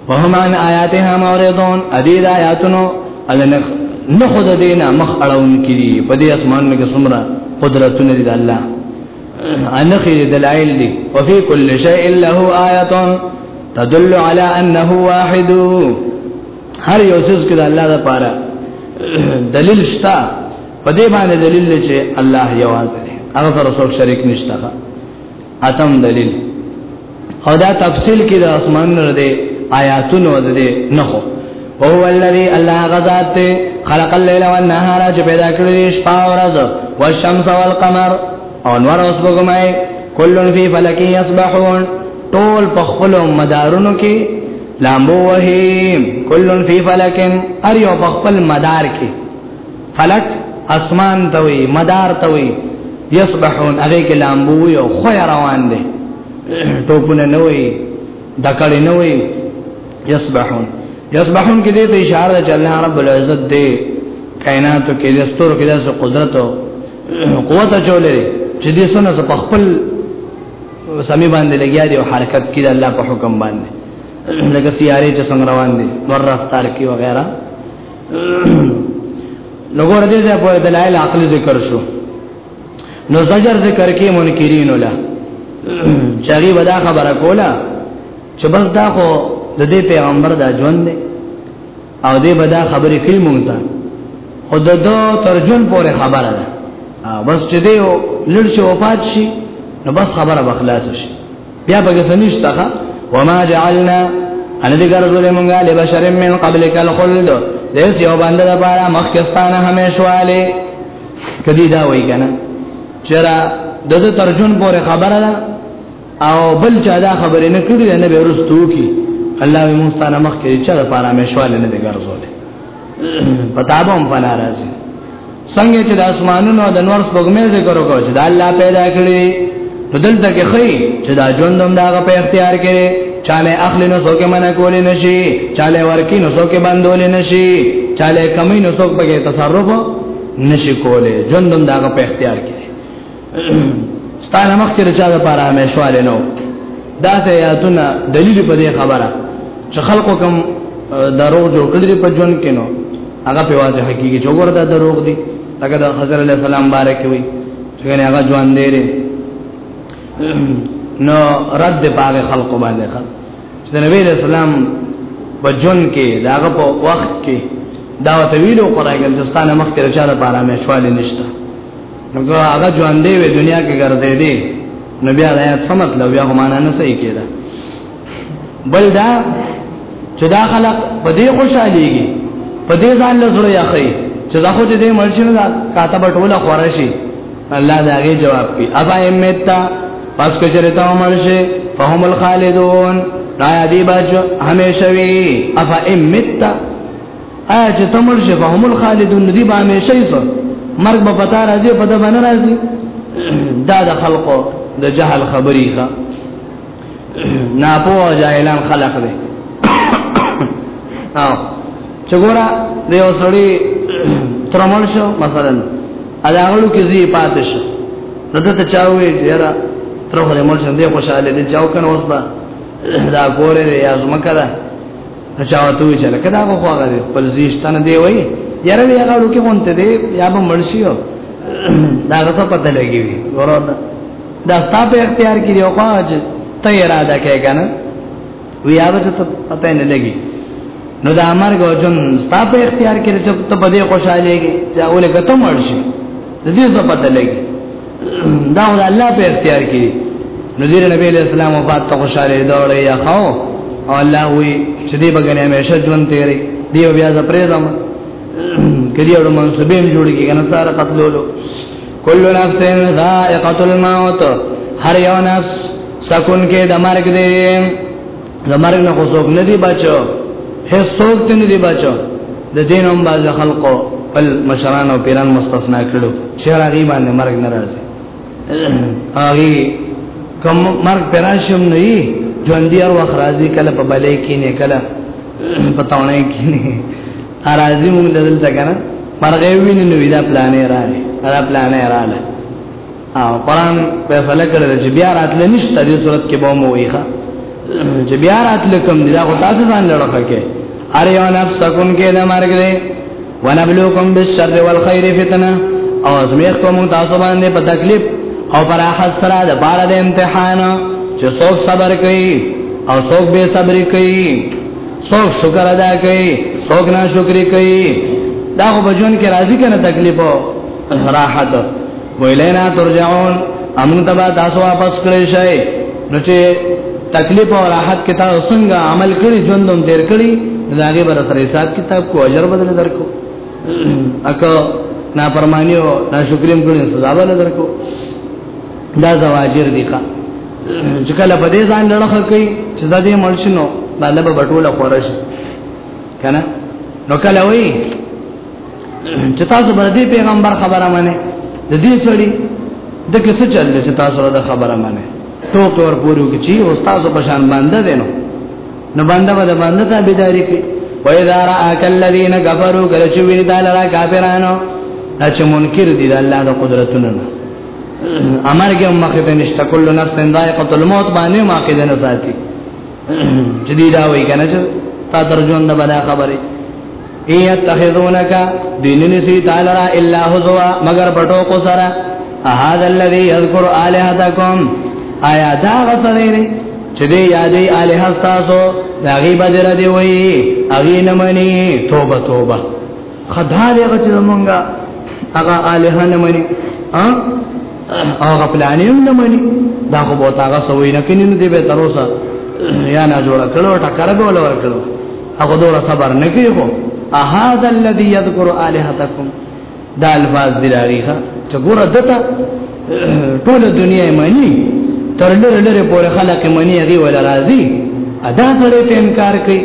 وهم عن آیاتها موردون ادید آیاتونو النخ نخود دینا مخ اړون کړي په دې اسمان کې څومره قدرتونه دي الله انخي دلائل دي وفي كل شيء له آیات تدل على انه واحد هر یو څه کې الله ده پاره دلیل شتا په دې باندې دلیل چې الله یوازې هغه سره څوک شریک نشته اتم دلیل او دا تفصیل کې د اسمان نه دی آیاتونو ده ده نخو وهو الذي الله غزاد خلق الليل والنهار چې پیدا کړی شپه او ورځ او الشمس والقمر او نور اوس بګمای کلن فی فلک یسبحون ټول په خپل مدارونو کې لامبو وهی کلن فی فلک ار یو په خپل مدار کې فلک اسمان ته وي مدار ته وي یسبحون هغه کې لامبو یو خو روان دي ټوپونه نه وي دکړې نه وي یسبحون یسبحون کې دې ته اشاره ده چې الله رب العزت دې کائناتو کې دې ستورو کې داسې قدرت او قوت چولې چې دې سونه په خپل سمي باندې لګیا دي او حرکت کې د الله په حکم باندې لکه سیاره چې څنګه روان دي ور رفتار کې وغیرہ نو ګور دې ځای په دلایل عقلی ذکر شو نو زجر ذکر کې منکرین ولا چاري ودا خبره کولا چې بس دا خو د دې پیغمبر دا ژوند دی او دې بدا خبرې کوي مونږ ته خود دو ترجن پورې خبره ده بس چې دې لړ شي وفات شي نو بس خبره بخلاص شي بیا پکې سنشتہ وما جعلنا ان دې ګرځول مونږه له بشر من قبلک الخلد دې یو باندې د پاره مخکستانه همیشواله کدی دا وای کنه چرا دغه ترجمه پورې خبره ده او بل چا دا خبرې نه کړې نه به ورستو کی الله مستانه مخکې چې د پاره همیشواله نه دې ګرځول پتا به هم پنا راځي څنګه چې د اسمانونو د نور سپوږمې ذکر وکړو چې د الله پیدا کړی نو دلته کې خې چې دا ژوند هم داغه په اختیار کې چاله اخلي نو څوک منه کولې نشي چاله ورکی نو څوک بندولې نشي چاله کمی نو څوک په تصرف نشي کولې ژوند هم داغه په اختیار کې ستانه مخ کې رچا ده پر همیشواله نو دا ته یاتونه دلیل په دې خبره چې خلکو کم درو جوړ کړی په جون کې نو هغه په واځه حقيقي جوړ دا دروغ دي لکه د حضرت علی السلام بارک وي چې نه هغه ژوند دی نو رد پاغه خلق باندې خلق چې نبی رسول الله په جون کې داغه په وخت کې دا ویلو قرای ګل دستانه مخکې رچاله پاره مې شواله نشته نو دا هغه ژوند دی په دنیا کې ګرځې دی نو بیا دا څه مطلب یا معنا نه صحیح کېده بل دا چې دا خلک په دې خوشاليږي په دې ځان له زړه یاخی چې دا خو دې مرشنه دا کاته بټوله خورشي الله دا غي جواب کوي ابا امتا پس کچره تا مرشه فهم الخالدون رایا دی باج همیشوی افا امتا آیا چې تمر شي فهم الخالدون دی به همیشه یې مرګ به پتا راځي په دبا نه راځي دا د خلقو د جهل خبرې ښه نه په جاهلان خلق دی او چې ګورا د یو سړی ترمن شو مثلا الاغلو کې زی پاتې شو نو ته چاوي یاره تر هغه مل شم دی خوشاله دي چاو کنه اوس با دا ګوره یا زما کړه اچاوته وی چې لکه دا خو هغه دی خپل زیشتنه دی وای یاره وی هغه لوکه مونته دی یا به مرشیو دا غته پته لګی وی ورور دا ستا په اختیار کې دی او خواج ته اراده کوي کنه وی هغه ته پته نه لګی نو دا امر کو جون ستا په اختیار کې چې ته بده خوشاله کېږي چې اوله غته مرشي د دې څه پته لګی دا ول الله په اختیار کې نذیر نبی علیہ السلام او پات خوشاله دوړې یا خو او الله وی چې دې بګنه همیشه ژوند تیری دی بیا ز پرېدم کدی اړو منصبیم جوړ کې کنه سره قتلولو کل نفس ذائقه الموت هر یو نفس سکون کې د مرګ دی زمرګ نه خو څوک نه دی بچو هیڅ څوک ته نه دی بچو د دین هم باز خلقو بل مشران او پیران مستثنا کړو چې هغه باندې مرګ نه راځي هغه کوم مرګ پراشم نه وي ژوند یې ور راځي کله په بلې کې نه کله په تاونه کې نه راځي موږ دلته کنه مرګ یې ویني نو دا پلان یې راځي دا پلان یې راځي او قران په فلک کړل چې بیا راتل نشته دې صورت کې به مو ویخه چې بیا راتل کوم دا خو تاسو ځان لړخه کې اره یو نفس کون کې نه مرګ دې ونبلوکم بالشر والخير فتنه او ازمیخ کوم تاسو باندې په تکلیف او پر احد سره د بار د امتحان چې څوک صبر کوي او څوک به صبر کوي څوک شکر ادا کوي څوک نه شکر کوي دا خو بجون کې راضی کنه تکلیف او راحت ویلینا ترجعون امون تبا تاسو واپس کړی شئ نو چې تکلیف او راحت کې تاسو څنګه عمل کړی ژوندوم تیر کړی زاګه بر سره حساب کتاب کو اجر بدل درکو اکه نا پرمانی او نا شکریم کړی سزا بدل درکو دا زواجر دي ښا چې کله په دې ځان لړخه کوي چې دا دې مرشنو باندې به بټوله خورش کنه نو کله وی چې تاسو باندې دې پیغمبر خبره مانه د دې سړي د کیسه چل چې تاسو باندې خبره مانه ټوک ور پورو کې چې استاد په شان باندې دینو نو باندې باندې باندې ته بيداری کې وإذا رآك الذين كفروا کله چې ویني دا لرا کافرانو چې منکر دي د الله د قدرتونو امر کې مخه ته نشته کل نفس ذائقه الموت باندې ما کې نه ساتي جديدا وای کنه چې تا درجون د بلا خبره ایتخذونک دیننی سی تعالی را الا حزوا مگر پټو کو سرا هذا الذي يذكر الهتكم آیا دا غسړی دی چې دی یادې الها تاسو دا غي بدر دی وای اغي نه منی توبه توبه خدا دې غچ مونږه هغه الها نه منی ها هغه پلانیم نه منی دا خو بوتاغه سوی نه کینې دې به تر اوسه یا نه جوړ کړو ټکر به ولور کړو هغه دور صبر نه کوي خو احد الذي يذكر الهتكم دا الفاظ دی راغیخه چې ګوره دته ټول دنیا مانی تر لره لره پورې خلک مانی هغه ول راضي ادا سره په انکار کوي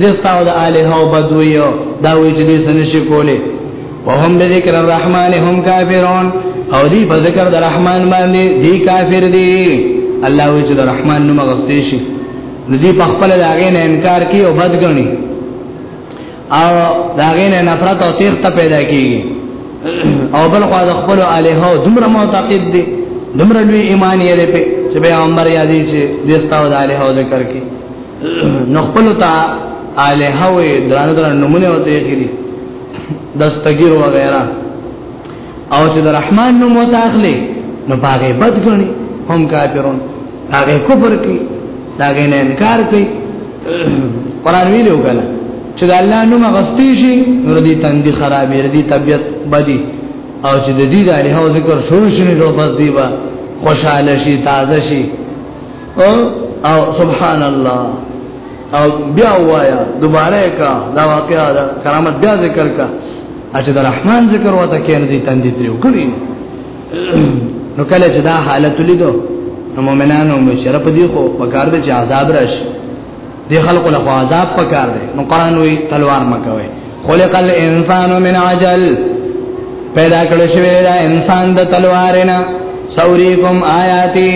دستاو د الہ او بدویو دا وی چې دې سنشي کوله وهم بذکر الرحمن هم کافرون او دی په ذکر د رحمان باندې دی کافر دی الله وی چې د رحمان نوم غستې شي نو دی په خپل دا غي نه انکار کوي او بد غني او دا غي نه نفرت او تیخت پیدا کیږي او بل خو د خپل الہ دومره معتقد دي دومره لوی ایمان یې لري چې به عمر یادې چې دستاو د الہ ذکر کوي نو خپل ته الہ وي درانه درانه نمونه وته کړي دستګیر وغیرہ او چې د رحمان نوم وتاخلي نو باغې بد غني هم کافرون هغه کفر کوي هغه نه انکار کوي قران ویلو کله چې د الله نوم غستی شي نور دي تندي خرابې ردي طبيعت بدی او چې د دې د الهو ذکر شروع شي نو بس دی با خوشاله شي تازه شي او او سبحان الله او بیا وایا دوباره کا دا واقعا دا کرامت بیا ذکر کا چې د رحمان ذکر وته کین دي تندې تریو کړی نو کله چې دا حالت لیدو نو مؤمنانو مشره په دی خو پکار دي چې عذاب راشي دی خلکو له عذاب پکار دي نو قران وی تلوار مکوي خلق الانسان من عجل پیدا کړی شوی دا انسان د تلوارنا سوریکم آیاتی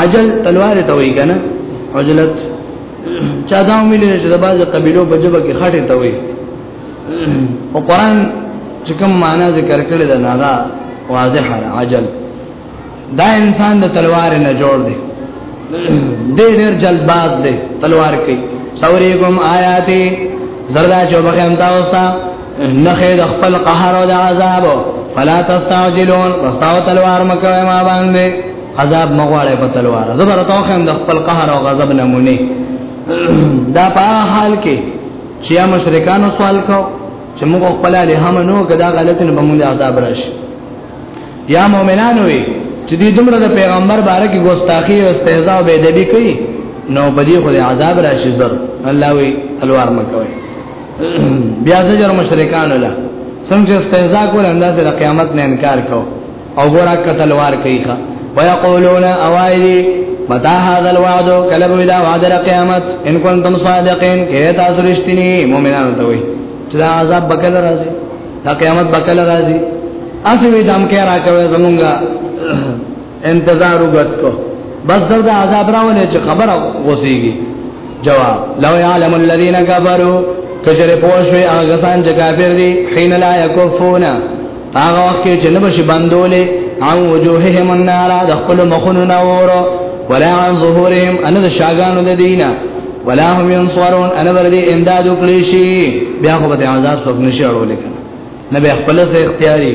عجل تلوار ته وای کنه عجلت چا دا ویل چې د بعض قبيلو په جبه کې خټه ته وای او قران چې کوم معنا ذکر کړی دا نه دا واضح عجل دا انسان د تلوار نه جوړ دی ډېر ډېر جلباز دی تلوار کوي سوريګم آیاته زردا چوبخه انتا وستا نخې د خپل قهر او د عذاب فلا تستعجلون واستاو تلوار مکوي ما باندې عذاب مغواړي په تلوار زبر توخه د خپل قهر او غضب نمونه دا په حال کې چې مشرکانو سوال کو چې موږ خپل له هم نو کدا غلط نه بمون عذاب راشي یا مؤمنان وي چې دې دومره د پیغمبر باره کې ګوستاخی او استهزاء او بيدبي کوي نو بدی خو عذاب راشي زر الله وي تلوار مکوي بیا زجر مشرکان له څنګه استهزاء کول انداز د قیامت نه انکار کو او ګورا قتل وار کوي ښا ويقولون اوایدی متا هذا الوعد کلب الى وعد القیامت ان کنتم صادقین کې تاسو رښتینی مؤمنان ته وي چې دا عذاب بکل راځي دا قیامت بکل راځي اسی وی دم کې راکوي زمونږه انتظار وګت کو بس دا عذاب راولې چې خبره وسیږي جواب لو يعلم الذين كفروا کجر پوښوي هغه سان چې کافر دي حين لا يكفون هغه وخت چې نه بشي بندولې او وجوههم النار د خپل مخونو نور ولا عن ظهورهم ان د شاګانو د دینه ولا هم ينصرون انا بردي امداد وکړي شي بیا خو به عذاب څوک نشي اړول کنه نبي خپل سره اختیاري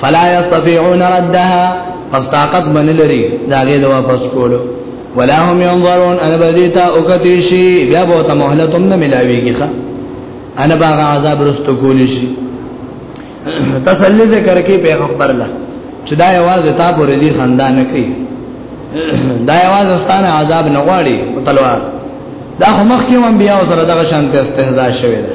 فلا يستطيعون ردها پس طاقت من لري داغه د واپس کولو ولا هم ينظرون انا بديتا اوکتی شي بیا به ته مهلت هم نه ملاويږي ښا انا باغ عذاب رستو کولی شي تسلی ذکر کې پیغمبر الله چې دا आवाज تا پورې دي خندان کوي دا आवाज ستانه عذاب نه غواړي په تلوار دا خو مخکې هم بیا سره دغه شانته استهزاء شوی دی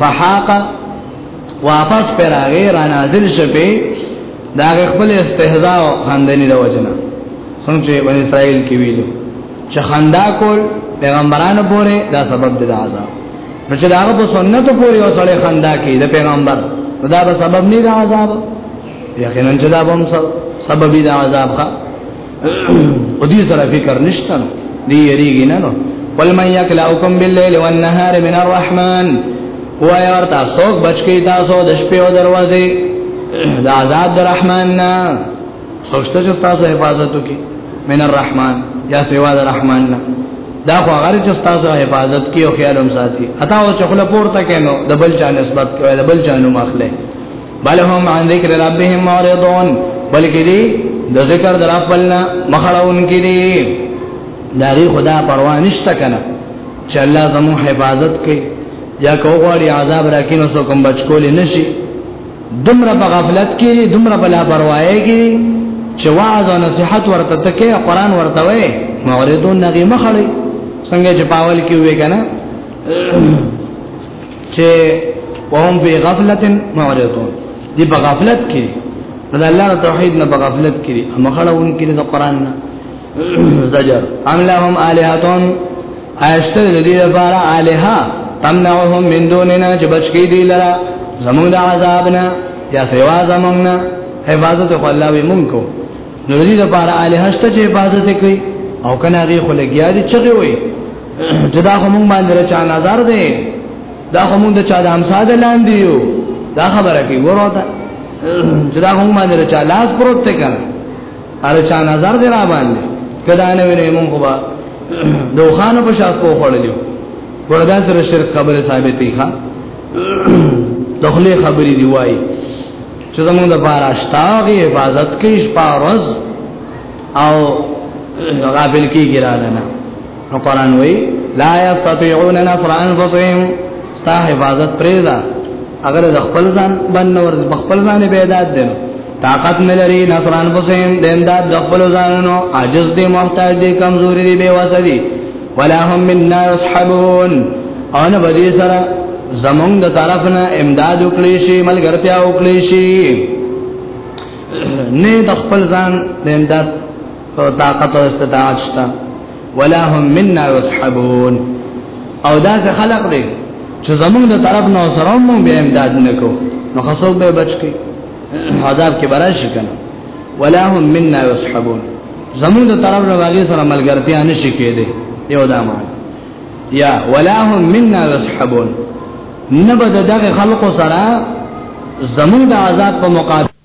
فحاق واپس پر هغه را نازل شپه دا خپل استهزاء او خندنی د وجنه څنګه چې بنی اسرائیل کې ویلو چې خندا کول پیغمبرانو پورې دا سبب دی د عذاب نو چې دا په سنت پورې او سړی خندا کوي د پیغمبر دا به سبب نه د عذاب یقینا چې دا به سبب دی د عذاب ښه ودي سره فکر نشته نو دی یریږي نه نو قل من یکلاکم باللیل والنهار من الرحمن وای ورته څوک بچی تاسو د شپې او دروازې د آزاد الرحمن نه سوچته چې تاسو حفاظت وکي من الرحمن یا سوا د رحمان نه دا خو هغه چې تاسو حفاظت کوي او خیال هم ساتي اته او چخله پورته کینو د بل چا نسبت کوي د بل چا نوم اخلي بل هم عن ذکر ربهم معرضون بلکې دي د ذکر در خپلنا مخړون کې دي دا غي خدا پروا نشته کنه چې الله زمو حفاظت کوي یا کوغړی عذاب راکینو سو کوم بچکول نشي دمر په غفلت کې دي دمر په لا پروايي کې دي چې واعظ او نصيحت ورته تکي قران ورته وي معرضون نغي مخړي څنګه چې پاول کې وې کنه چې وهم فی غفلت معرضون دی په غفلت کې دا الله توحید نه په غفلت کې مخړون کې د قران نه زجر ام لهم الہاتون ایشتر د دې لپاره الها تمنعهم من دوننا چې بچی دی لرا زموږ د عذابنا یا سیوا زموږ نه حفاظت خو الله وی مونږ کو نو دې لپاره الہ شته چې عبادت کوي او کنه هغه خو لګیا دي چې وي جدا خو مونږ باندې رچا نظر دی دا خو مونږ د چا د امساد لاندې یو دا خبره کوي وروته جدا خو مونږ باندې رچا لاس پروت ته کړه هر چا نظر دی را باندې کدا نه ویني مونږ خو با دوخانو په شاس په خړلې وردا سره شرک خبره ثابتې ښا دخلې خبرې دی وایي چې زموږ د بار اشتاغي عبادت کې شپه ورځ او غافل کې ګرانه نه نو قران وی لا یستطيعون نصر انفسهم ستا حفاظت پریدا اگر د خپل ځان باندې ورز خپل ځان به داد دین طاقت نه لري نصر انفسهم د امداد د خپل ځانونو عاجز دي محتاج دي کمزوري دي بے وسه دي ولا هم منا يصحبون ان بدی سره زمونږ د طرفنا امداد وکړي شي ملګرتیا وکړي شي نه د خپل ځان د امداد طاقت او استطاعت شته ولا هم منا يصحبون او دا څه خلق دي چې زمونږ د طرف نه سره مونږ به امداد نکو نو خاصو به بچ کی عذاب کې براشي کنه ولا هم منا يسحبون زمون د طرف نه واغې سره ملګرتیا نشي کېده یو دا ما یا ولا هم منا يسحبون نه بد دغه خلق سره زمون د عذاب په مقابل